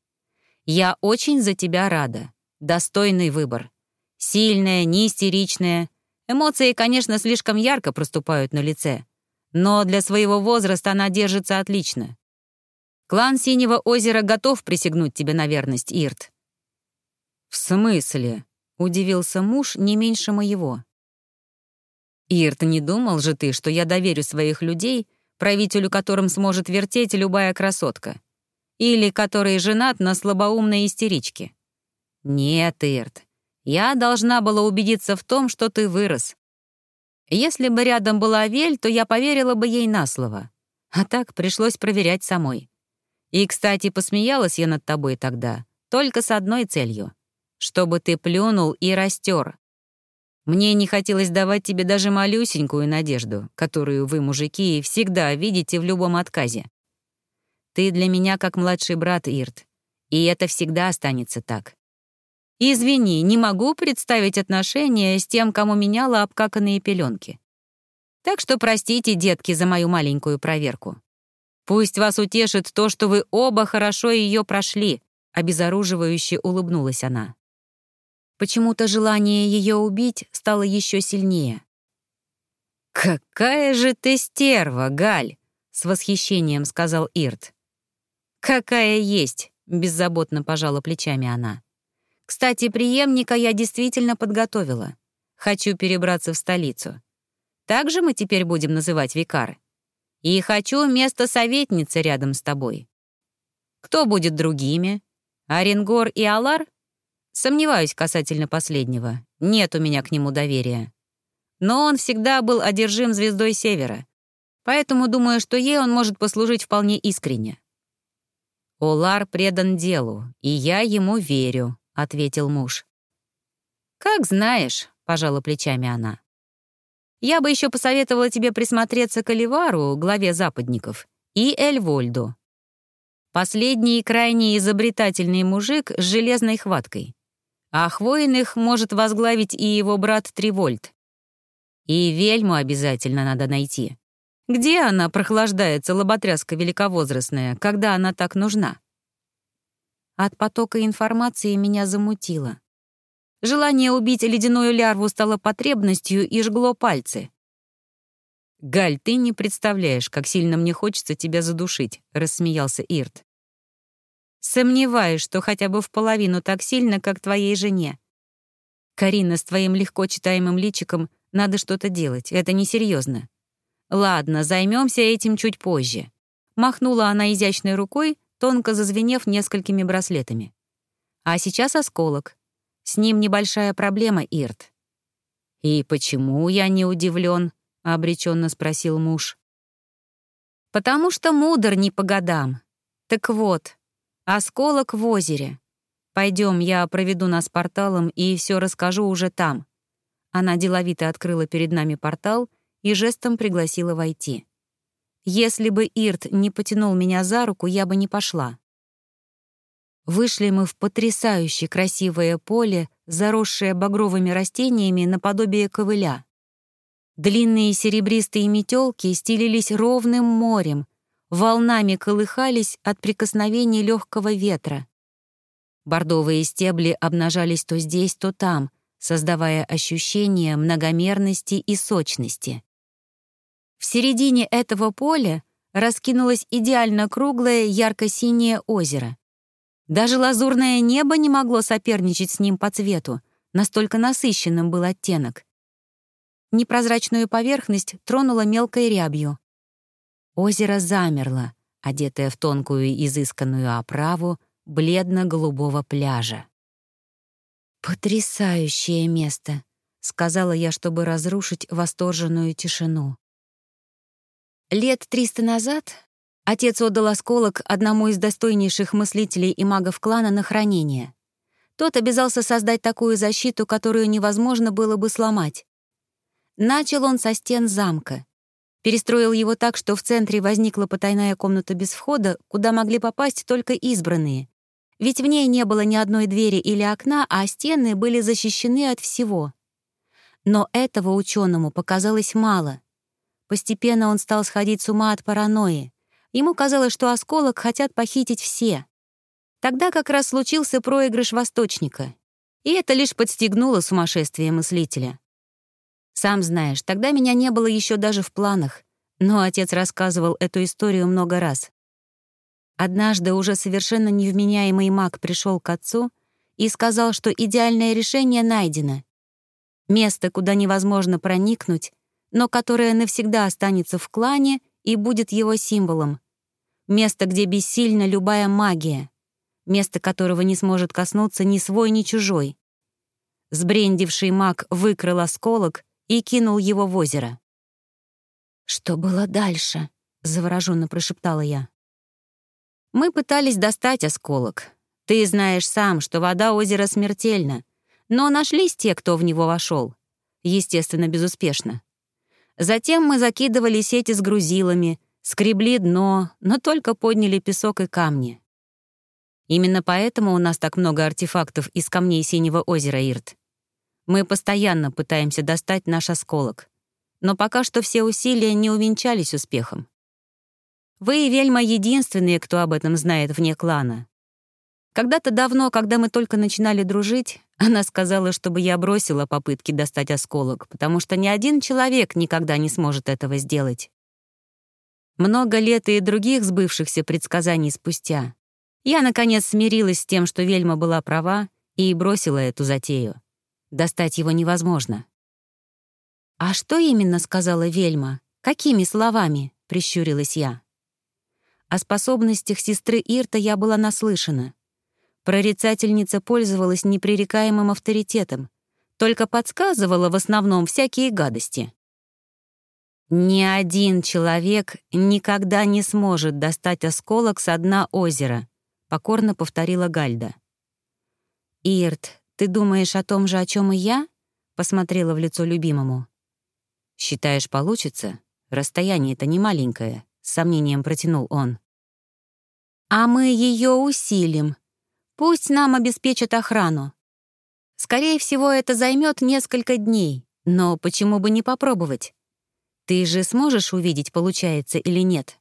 «Я очень за тебя рада. Достойный выбор. Сильная, не истеричная. Эмоции, конечно, слишком ярко проступают на лице. Но для своего возраста она держится отлично. Клан Синего озера готов присягнуть тебе на верность, Ирт». «В смысле?» — удивился муж не меньше моего. «Ирт, не думал же ты, что я доверю своих людей правителю, которым сможет вертеть любая красотка? Или который женат на слабоумной истеричке?» «Нет, Ирт, я должна была убедиться в том, что ты вырос. Если бы рядом была Вель, то я поверила бы ей на слово. А так пришлось проверять самой. И, кстати, посмеялась я над тобой тогда, только с одной целью — чтобы ты плюнул и растер. Мне не хотелось давать тебе даже малюсенькую надежду, которую вы, мужики, всегда видите в любом отказе. Ты для меня как младший брат, Ирт, и это всегда останется так. Извини, не могу представить отношения с тем, кому меняла обкаканные пеленки. Так что простите, детки, за мою маленькую проверку. Пусть вас утешит то, что вы оба хорошо ее прошли, обезоруживающе улыбнулась она. Почему-то желание ее убить стало еще сильнее. «Какая же ты стерва, Галь!» — с восхищением сказал Ирт. «Какая есть!» — беззаботно пожала плечами она. Кстати, преемника я действительно подготовила. Хочу перебраться в столицу. Также мы теперь будем называть викар. И хочу место советницы рядом с тобой. Кто будет другими? Оренгор и Алар? Сомневаюсь касательно последнего. Нет у меня к нему доверия. Но он всегда был одержим звездой Севера. Поэтому думаю, что ей он может послужить вполне искренне. Олар предан делу, и я ему верю, ответил муж. «Как знаешь», — пожала плечами она. «Я бы еще посоветовала тебе присмотреться к Оливару, главе западников, и Эльвольду. Последний крайне изобретательный мужик с железной хваткой. А хвойных может возглавить и его брат Тривольд. И вельму обязательно надо найти. Где она прохлаждается, лоботряска великовозрастная, когда она так нужна?» От потока информации меня замутило. Желание убить ледяную лярву стало потребностью и жгло пальцы. «Галь, ты не представляешь, как сильно мне хочется тебя задушить», — рассмеялся Ирт. «Сомневаюсь, что хотя бы в половину так сильно, как твоей жене. Карина, с твоим легко читаемым личиком надо что-то делать, это несерьезно. Ладно, займемся этим чуть позже». Махнула она изящной рукой, тонко зазвенев несколькими браслетами. А сейчас осколок. С ним небольшая проблема, Ирт». «И почему я не удивлен? обреченно спросил муж. «Потому что мудр не по годам. Так вот, осколок в озере. Пойдем, я проведу нас порталом и все расскажу уже там». Она деловито открыла перед нами портал и жестом пригласила войти. Если бы Ирт не потянул меня за руку, я бы не пошла. Вышли мы в потрясающе красивое поле, заросшее багровыми растениями наподобие ковыля. Длинные серебристые метелки стелились ровным морем, волнами колыхались от прикосновения легкого ветра. Бордовые стебли обнажались то здесь, то там, создавая ощущение многомерности и сочности. В середине этого поля раскинулось идеально круглое ярко-синее озеро. Даже лазурное небо не могло соперничать с ним по цвету, настолько насыщенным был оттенок. Непрозрачную поверхность тронула мелкой рябью. Озеро замерло, одетое в тонкую изысканную оправу бледно-голубого пляжа. «Потрясающее место», — сказала я, чтобы разрушить восторженную тишину. Лет триста назад отец отдал осколок одному из достойнейших мыслителей и магов клана на хранение. Тот обязался создать такую защиту, которую невозможно было бы сломать. Начал он со стен замка. Перестроил его так, что в центре возникла потайная комната без входа, куда могли попасть только избранные. Ведь в ней не было ни одной двери или окна, а стены были защищены от всего. Но этого ученому показалось мало. Постепенно он стал сходить с ума от паранойи. Ему казалось, что осколок хотят похитить все. Тогда как раз случился проигрыш Восточника. И это лишь подстегнуло сумасшествие мыслителя. Сам знаешь, тогда меня не было еще даже в планах, но отец рассказывал эту историю много раз. Однажды уже совершенно невменяемый маг пришел к отцу и сказал, что идеальное решение найдено. Место, куда невозможно проникнуть, но которое навсегда останется в клане и будет его символом. Место, где бессильна любая магия. Место, которого не сможет коснуться ни свой, ни чужой. Сбрендивший маг выкрал осколок и кинул его в озеро. «Что было дальше?» — завороженно прошептала я. «Мы пытались достать осколок. Ты знаешь сам, что вода озера смертельна, но нашлись те, кто в него вошел. Естественно, безуспешно. Затем мы закидывали сети с грузилами, скребли дно, но только подняли песок и камни. Именно поэтому у нас так много артефактов из камней Синего озера, Ирт. Мы постоянно пытаемся достать наш осколок. Но пока что все усилия не увенчались успехом. Вы и Вельма единственные, кто об этом знает вне клана. Когда-то давно, когда мы только начинали дружить, она сказала, чтобы я бросила попытки достать осколок, потому что ни один человек никогда не сможет этого сделать. Много лет и других сбывшихся предсказаний спустя я, наконец, смирилась с тем, что Вельма была права, и бросила эту затею. Достать его невозможно. «А что именно?» — сказала Вельма. «Какими словами?» — прищурилась я. О способностях сестры Ирта я была наслышана. Прорицательница пользовалась непререкаемым авторитетом, только подсказывала в основном всякие гадости. «Ни один человек никогда не сможет достать осколок со дна озера», — покорно повторила Гальда. «Ирт, «Ты думаешь о том же, о чем и я?» — посмотрела в лицо любимому. «Считаешь, получится? Расстояние-то не маленькое», — с сомнением протянул он. «А мы ее усилим. Пусть нам обеспечат охрану. Скорее всего, это займет несколько дней, но почему бы не попробовать? Ты же сможешь увидеть, получается или нет?»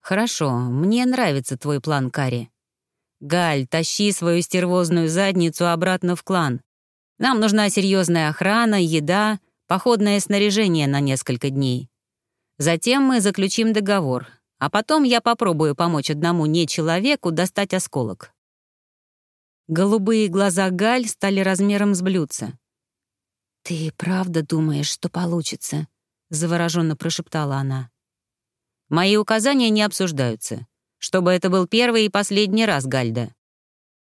«Хорошо, мне нравится твой план, Кари. «Галь, тащи свою стервозную задницу обратно в клан. Нам нужна серьезная охрана, еда, походное снаряжение на несколько дней. Затем мы заключим договор, а потом я попробую помочь одному нечеловеку достать осколок». Голубые глаза Галь стали размером с блюдца. «Ты правда думаешь, что получится?» — завороженно прошептала она. «Мои указания не обсуждаются чтобы это был первый и последний раз Гальда.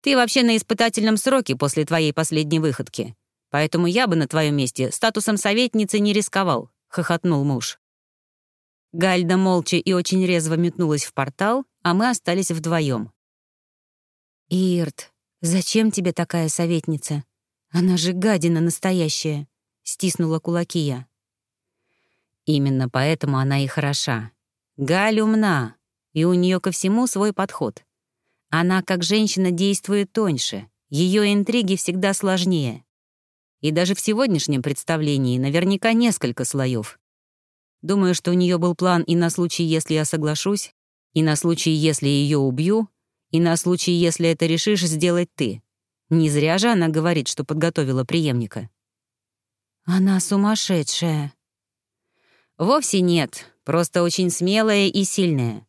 Ты вообще на испытательном сроке после твоей последней выходки, поэтому я бы на твоем месте статусом советницы не рисковал», — хохотнул муж. Гальда молча и очень резво метнулась в портал, а мы остались вдвоем. «Ирт, зачем тебе такая советница? Она же гадина настоящая», — стиснула кулаки я. Именно поэтому она и хороша. Галь умна, и у нее ко всему свой подход. Она, как женщина, действует тоньше, ее интриги всегда сложнее. И даже в сегодняшнем представлении наверняка несколько слоев. Думаю, что у нее был план и на случай, если я соглашусь, и на случай, если ее убью, и на случай, если это решишь сделать ты. Не зря же она говорит, что подготовила преемника. Она сумасшедшая. Вовсе нет, просто очень смелая и сильная.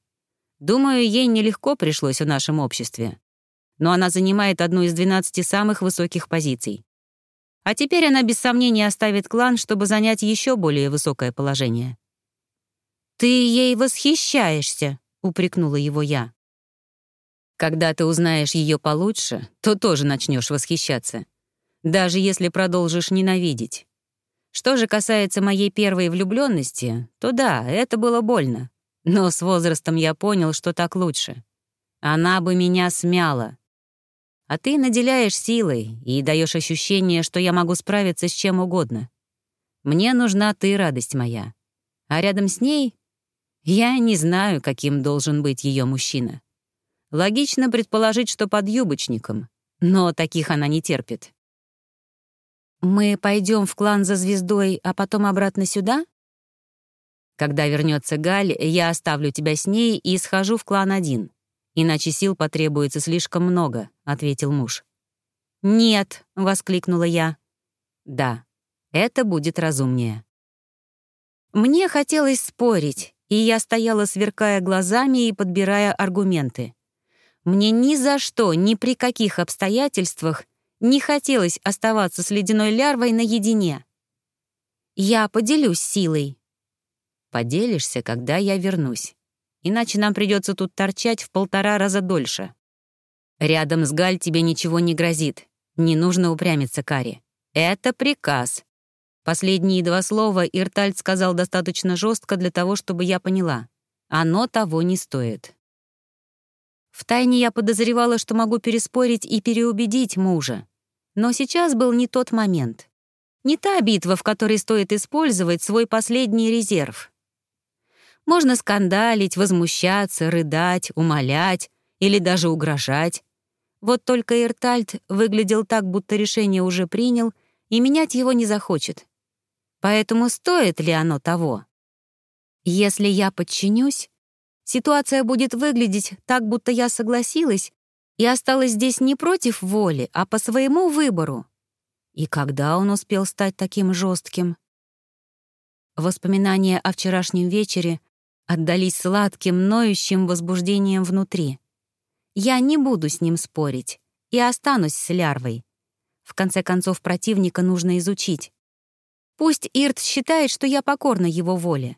Думаю, ей нелегко пришлось в нашем обществе. Но она занимает одну из 12 самых высоких позиций. А теперь она без сомнения оставит клан, чтобы занять еще более высокое положение. «Ты ей восхищаешься», — упрекнула его я. «Когда ты узнаешь ее получше, то тоже начнешь восхищаться, даже если продолжишь ненавидеть. Что же касается моей первой влюбленности, то да, это было больно. Но с возрастом я понял, что так лучше. Она бы меня смяла. А ты наделяешь силой и даешь ощущение, что я могу справиться с чем угодно. Мне нужна ты, радость моя. А рядом с ней я не знаю, каким должен быть ее мужчина. Логично предположить, что под юбочником, но таких она не терпит. «Мы пойдем в клан за звездой, а потом обратно сюда?» «Когда вернется Галь, я оставлю тебя с ней и схожу в клан один. Иначе сил потребуется слишком много», — ответил муж. «Нет», — воскликнула я. «Да, это будет разумнее». Мне хотелось спорить, и я стояла, сверкая глазами и подбирая аргументы. Мне ни за что, ни при каких обстоятельствах не хотелось оставаться с ледяной лярвой наедине. Я поделюсь силой. Поделишься, когда я вернусь. Иначе нам придется тут торчать в полтора раза дольше. Рядом с Галь тебе ничего не грозит. Не нужно упрямиться, Кари. Это приказ. Последние два слова Иртальд сказал достаточно жестко для того, чтобы я поняла. Оно того не стоит. Втайне я подозревала, что могу переспорить и переубедить мужа. Но сейчас был не тот момент. Не та битва, в которой стоит использовать свой последний резерв. Можно скандалить, возмущаться, рыдать, умолять или даже угрожать. Вот только Иртальд выглядел так, будто решение уже принял, и менять его не захочет. Поэтому стоит ли оно того? Если я подчинюсь, ситуация будет выглядеть так, будто я согласилась и осталась здесь не против воли, а по своему выбору. И когда он успел стать таким жестким? Воспоминания о вчерашнем вечере отдались сладким, ноющим возбуждением внутри. Я не буду с ним спорить и останусь с лярвой. В конце концов, противника нужно изучить. Пусть Ирт считает, что я покорна его воле.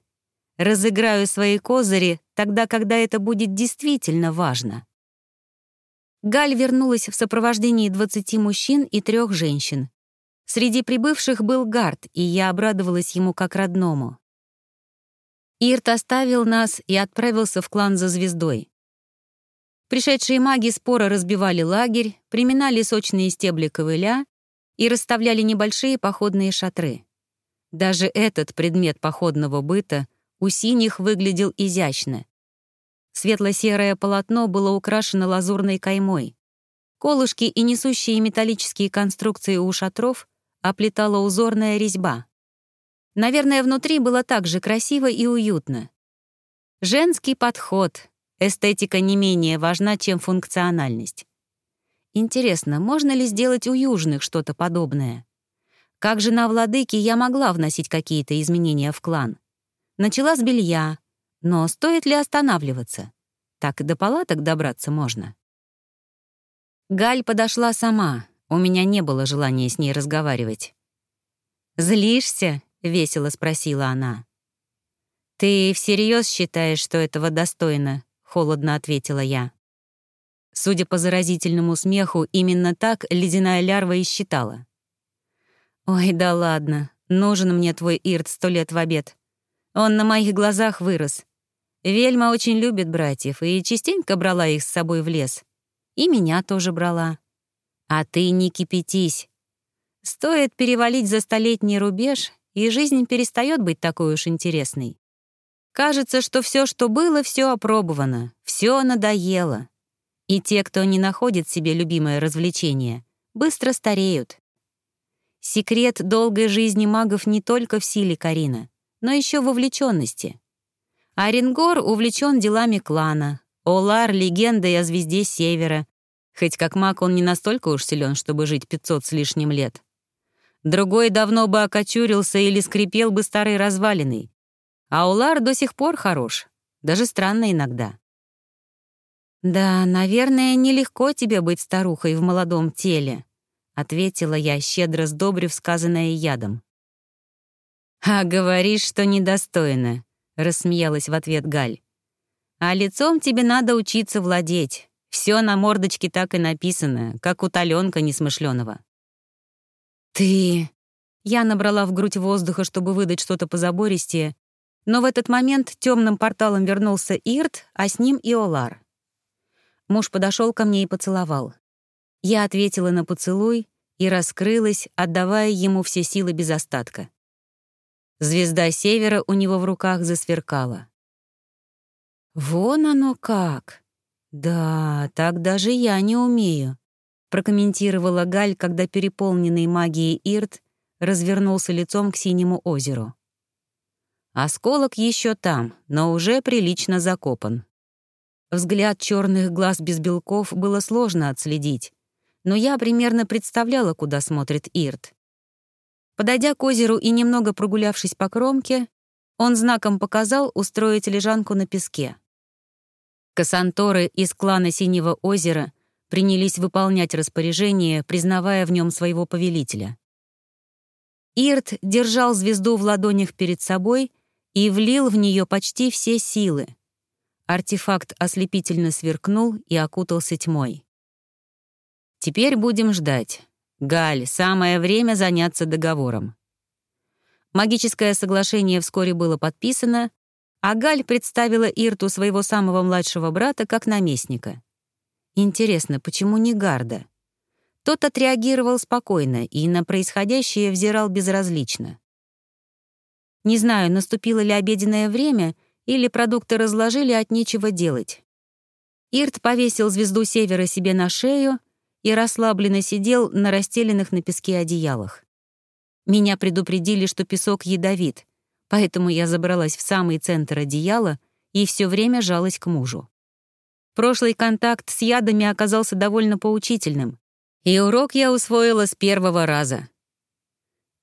Разыграю свои козыри тогда, когда это будет действительно важно. Галь вернулась в сопровождении 20 мужчин и трех женщин. Среди прибывших был Гард, и я обрадовалась ему как родному. Ирт оставил нас и отправился в клан за звездой. Пришедшие маги споро разбивали лагерь, приминали сочные стебли ковыля и расставляли небольшие походные шатры. Даже этот предмет походного быта у синих выглядел изящно. Светло-серое полотно было украшено лазурной каймой. Колышки и несущие металлические конструкции у шатров оплетала узорная резьба. Наверное, внутри было так же красиво и уютно. Женский подход. Эстетика не менее важна, чем функциональность. Интересно, можно ли сделать у южных что-то подобное? Как жена владыки я могла вносить какие-то изменения в клан. Начала с белья, но стоит ли останавливаться? Так и до палаток добраться можно. Галь подошла сама, у меня не было желания с ней разговаривать. «Злишься?» — весело спросила она. «Ты всерьез считаешь, что этого достойно?» — холодно ответила я. Судя по заразительному смеху, именно так ледяная лярва и считала. «Ой, да ладно, нужен мне твой Ирт сто лет в обед. Он на моих глазах вырос. Вельма очень любит братьев и частенько брала их с собой в лес. И меня тоже брала. А ты не кипятись. Стоит перевалить за столетний рубеж, и жизнь перестает быть такой уж интересной. Кажется, что все, что было, все опробовано, все надоело. И те, кто не находит себе любимое развлечение, быстро стареют. Секрет долгой жизни магов не только в силе Карина, но еще в увлеченности. Оренгор увлечен делами клана, Олар — легендой о звезде Севера, хоть как маг он не настолько уж силен, чтобы жить 500 с лишним лет. Другой давно бы окочурился или скрипел бы старой развалиной, а Улар до сих пор хорош, даже странно иногда. «Да, наверное, нелегко тебе быть старухой в молодом теле», — ответила я, щедро сдобрив сказанное ядом. «А говоришь, что недостойно», — рассмеялась в ответ Галь. «А лицом тебе надо учиться владеть. Все на мордочке так и написано, как у таленка несмышленого». «Ты...» Я набрала в грудь воздуха, чтобы выдать что-то позабористее, но в этот момент темным порталом вернулся Ирт, а с ним и Олар. Муж подошел ко мне и поцеловал. Я ответила на поцелуй и раскрылась, отдавая ему все силы без остатка. Звезда севера у него в руках засверкала. «Вон оно как! Да, так даже я не умею», прокомментировала Галь, когда переполненный магией Ирт развернулся лицом к синему озеру. Осколок еще там, но уже прилично закопан. Взгляд черных глаз без белков было сложно отследить, но я примерно представляла, куда смотрит Ирт. Подойдя к озеру и немного прогулявшись по кромке, он знаком показал устроить лежанку на песке. Кассанторы из клана Синего озера принялись выполнять распоряжение, признавая в нем своего повелителя. Ирт держал звезду в ладонях перед собой — и влил в нее почти все силы. Артефакт ослепительно сверкнул и окутался тьмой. Теперь будем ждать. Галь, самое время заняться договором. Магическое соглашение вскоре было подписано, а Галь представила Ирту своего самого младшего брата как наместника. Интересно, почему не Гарда? Тот отреагировал спокойно и на происходящее взирал безразлично. Не знаю, наступило ли обеденное время или продукты разложили от нечего делать. Ирт повесил звезду севера себе на шею и расслабленно сидел на расстеленных на песке одеялах. Меня предупредили, что песок ядовит, поэтому я забралась в самый центр одеяла и все время жалась к мужу. Прошлый контакт с ядами оказался довольно поучительным, и урок я усвоила с первого раза.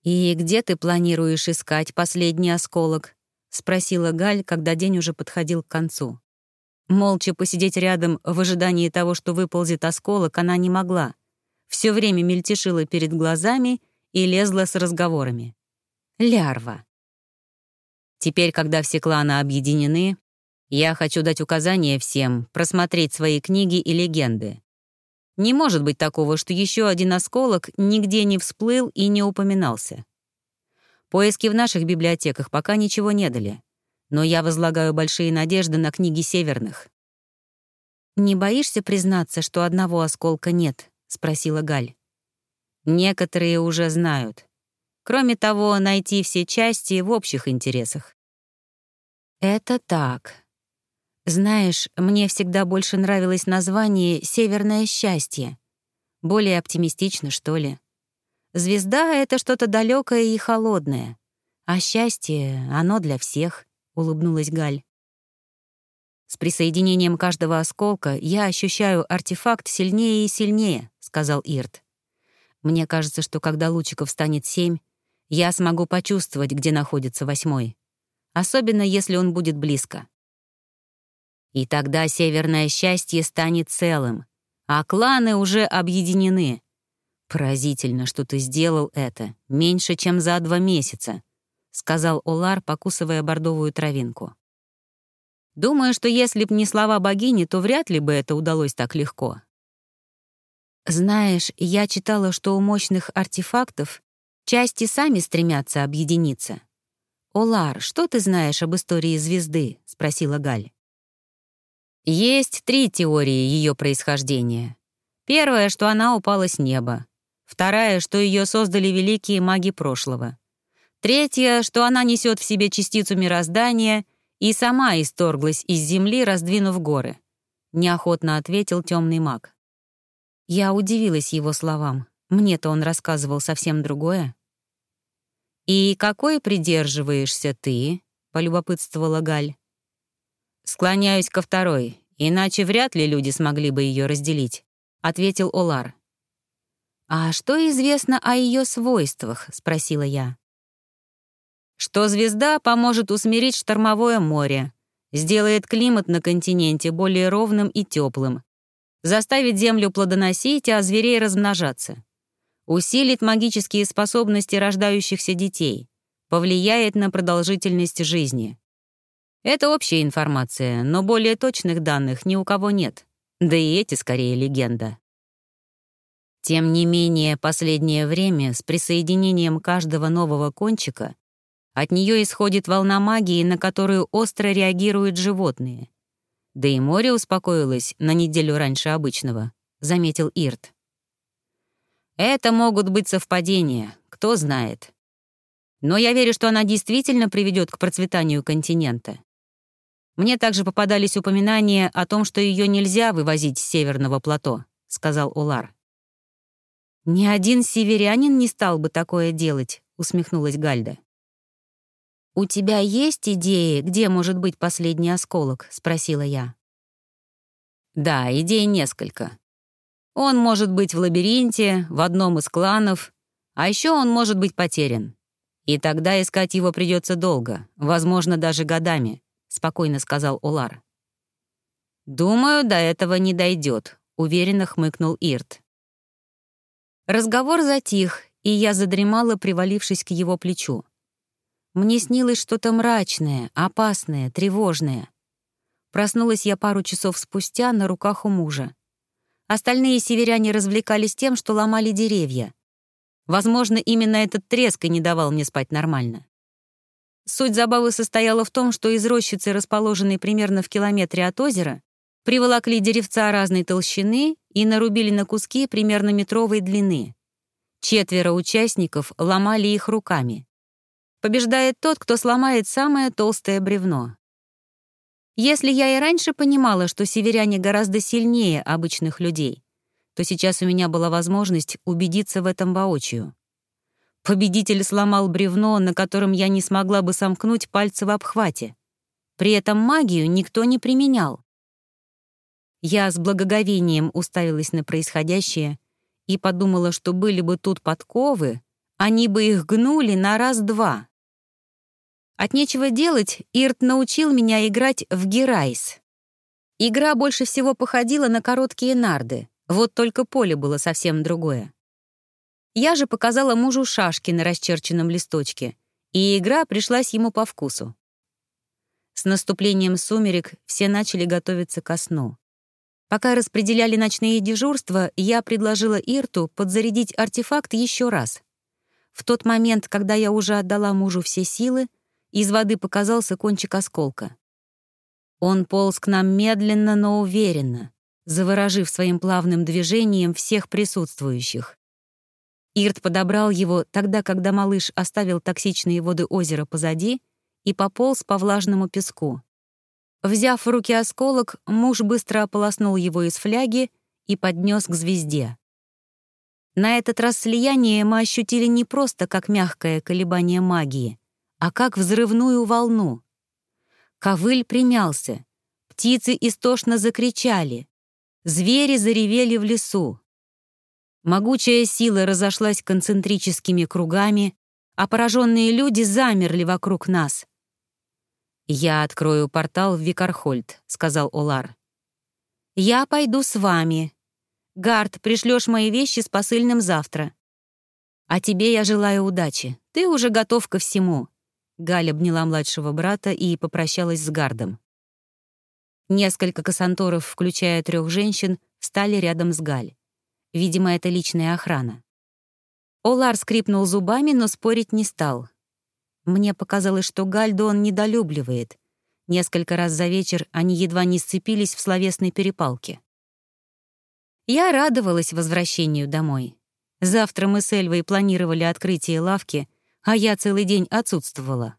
«И где ты планируешь искать последний осколок?» — спросила Галь, когда день уже подходил к концу. Молча посидеть рядом в ожидании того, что выползет осколок, она не могла. Все время мельтешила перед глазами и лезла с разговорами. Лярва. Теперь, когда все кланы объединены, я хочу дать указание всем просмотреть свои книги и легенды. Не может быть такого, что еще один осколок нигде не всплыл и не упоминался. Поиски в наших библиотеках пока ничего не дали, но я возлагаю большие надежды на книги северных. «Не боишься признаться, что одного осколка нет?» — спросила Галь. «Некоторые уже знают. Кроме того, найти все части в общих интересах». «Это так», знаешь, мне всегда больше нравилось название «Северное счастье». Более оптимистично, что ли. Звезда — это что-то далекое и холодное. А счастье — оно для всех, — улыбнулась Галь. «С присоединением каждого осколка я ощущаю артефакт сильнее и сильнее», — сказал Ирт. «Мне кажется, что когда лучиков станет семь, я смогу почувствовать, где находится восьмой. Особенно, если он будет близко. И тогда северное счастье станет целым, а кланы уже объединены. Поразительно, что ты сделал это меньше, чем за два месяца, сказал Олар, покусывая бордовую травинку. Думаю, что если б не слова богини, то вряд ли бы это удалось так легко. Знаешь, я читала, что у мощных артефактов части сами стремятся объединиться. «Олар, что ты знаешь об истории звезды?» — спросила Галь. Есть три теории ее происхождения. Первая, что она упала с неба. Вторая, что ее создали великие маги прошлого. Третья, что она несет в себе частицу мироздания и сама исторглась из земли, раздвинув горы. Неохотно ответил темный маг. Я удивилась его словам. Мне-то он рассказывал совсем другое. «И какой придерживаешься ты?» — полюбопытствовала Галь. «Склоняюсь ко второй, иначе вряд ли люди смогли бы ее разделить», — ответил Олар. «А что известно о ее свойствах?» — спросила я. «Что звезда поможет усмирить штормовое море, сделает климат на континенте более ровным и теплым, заставит землю плодоносить, а зверей размножаться, усилит магические способности рождающихся детей, повлияет на продолжительность жизни, это общая информация, но более точных данных ни у кого нет. Да и эти скорее легенда. Тем не менее, последнее время с присоединением каждого нового кончика от нее исходит волна магии, на которую остро реагируют животные. Да и море успокоилось на неделю раньше обычного, заметил Ирт. Это могут быть совпадения, кто знает. Но я верю, что она действительно приведет к процветанию континента. Мне также попадались упоминания о том, что ее нельзя вывозить с северного плато», — сказал Улар. «Ни один северянин не стал бы такое делать», — усмехнулась Гальда. «У тебя есть идеи, где может быть последний осколок?» — спросила я. «Да, идей несколько. Он может быть в лабиринте, в одном из кланов, а еще он может быть потерян. И тогда искать его придется долго, возможно, даже годами спокойно сказал Олар. «Думаю, до этого не дойдет», — уверенно хмыкнул Ирт. Разговор затих, и я задремала, привалившись к его плечу. Мне снилось что-то мрачное, опасное, тревожное. Проснулась я пару часов спустя на руках у мужа. Остальные северяне развлекались тем, что ломали деревья. Возможно, именно этот треск и не давал мне спать нормально. Суть забавы состояла в том, что из рощицы, расположенной примерно в километре от озера, приволокли деревца разной толщины и нарубили на куски примерно метровой длины. Четверо участников ломали их руками. Побеждает тот, кто сломает самое толстое бревно. Если я и раньше понимала, что северяне гораздо сильнее обычных людей, то сейчас у меня была возможность убедиться в этом воочию. Победитель сломал бревно, на котором я не смогла бы сомкнуть пальцы в обхвате. При этом магию никто не применял. Я с благоговением уставилась на происходящее и подумала, что были бы тут подковы, они бы их гнули на раз-два. От нечего делать Ирт научил меня играть в герайс. Игра больше всего походила на короткие нарды, вот только поле было совсем другое. Я же показала мужу шашки на расчерченном листочке, и игра пришлась ему по вкусу. С наступлением сумерек все начали готовиться ко сну. Пока распределяли ночные дежурства, я предложила Ирту подзарядить артефакт еще раз. В тот момент, когда я уже отдала мужу все силы, из воды показался кончик осколка. Он полз к нам медленно, но уверенно, заворожив своим плавным движением всех присутствующих. Ирт подобрал его тогда, когда малыш оставил токсичные воды озера позади и пополз по влажному песку. Взяв в руки осколок, муж быстро ополоснул его из фляги и поднес к звезде. На этот раз слияние мы ощутили не просто как мягкое колебание магии, а как взрывную волну. Ковыль примялся, птицы истошно закричали, звери заревели в лесу. Могучая сила разошлась концентрическими кругами, а пораженные люди замерли вокруг нас. «Я открою портал в Викархольд», — сказал Олар. «Я пойду с вами. Гард, пришлешь мои вещи с посыльным завтра. А тебе я желаю удачи. Ты уже готов ко всему». Галя обняла младшего брата и попрощалась с Гардом. Несколько кассанторов, включая трех женщин, встали рядом с Галь. Видимо, это личная охрана. Олар скрипнул зубами, но спорить не стал. Мне показалось, что Гальду он недолюбливает. Несколько раз за вечер они едва не сцепились в словесной перепалке. Я радовалась возвращению домой. Завтра мы с Эльвой планировали открытие лавки, а я целый день отсутствовала.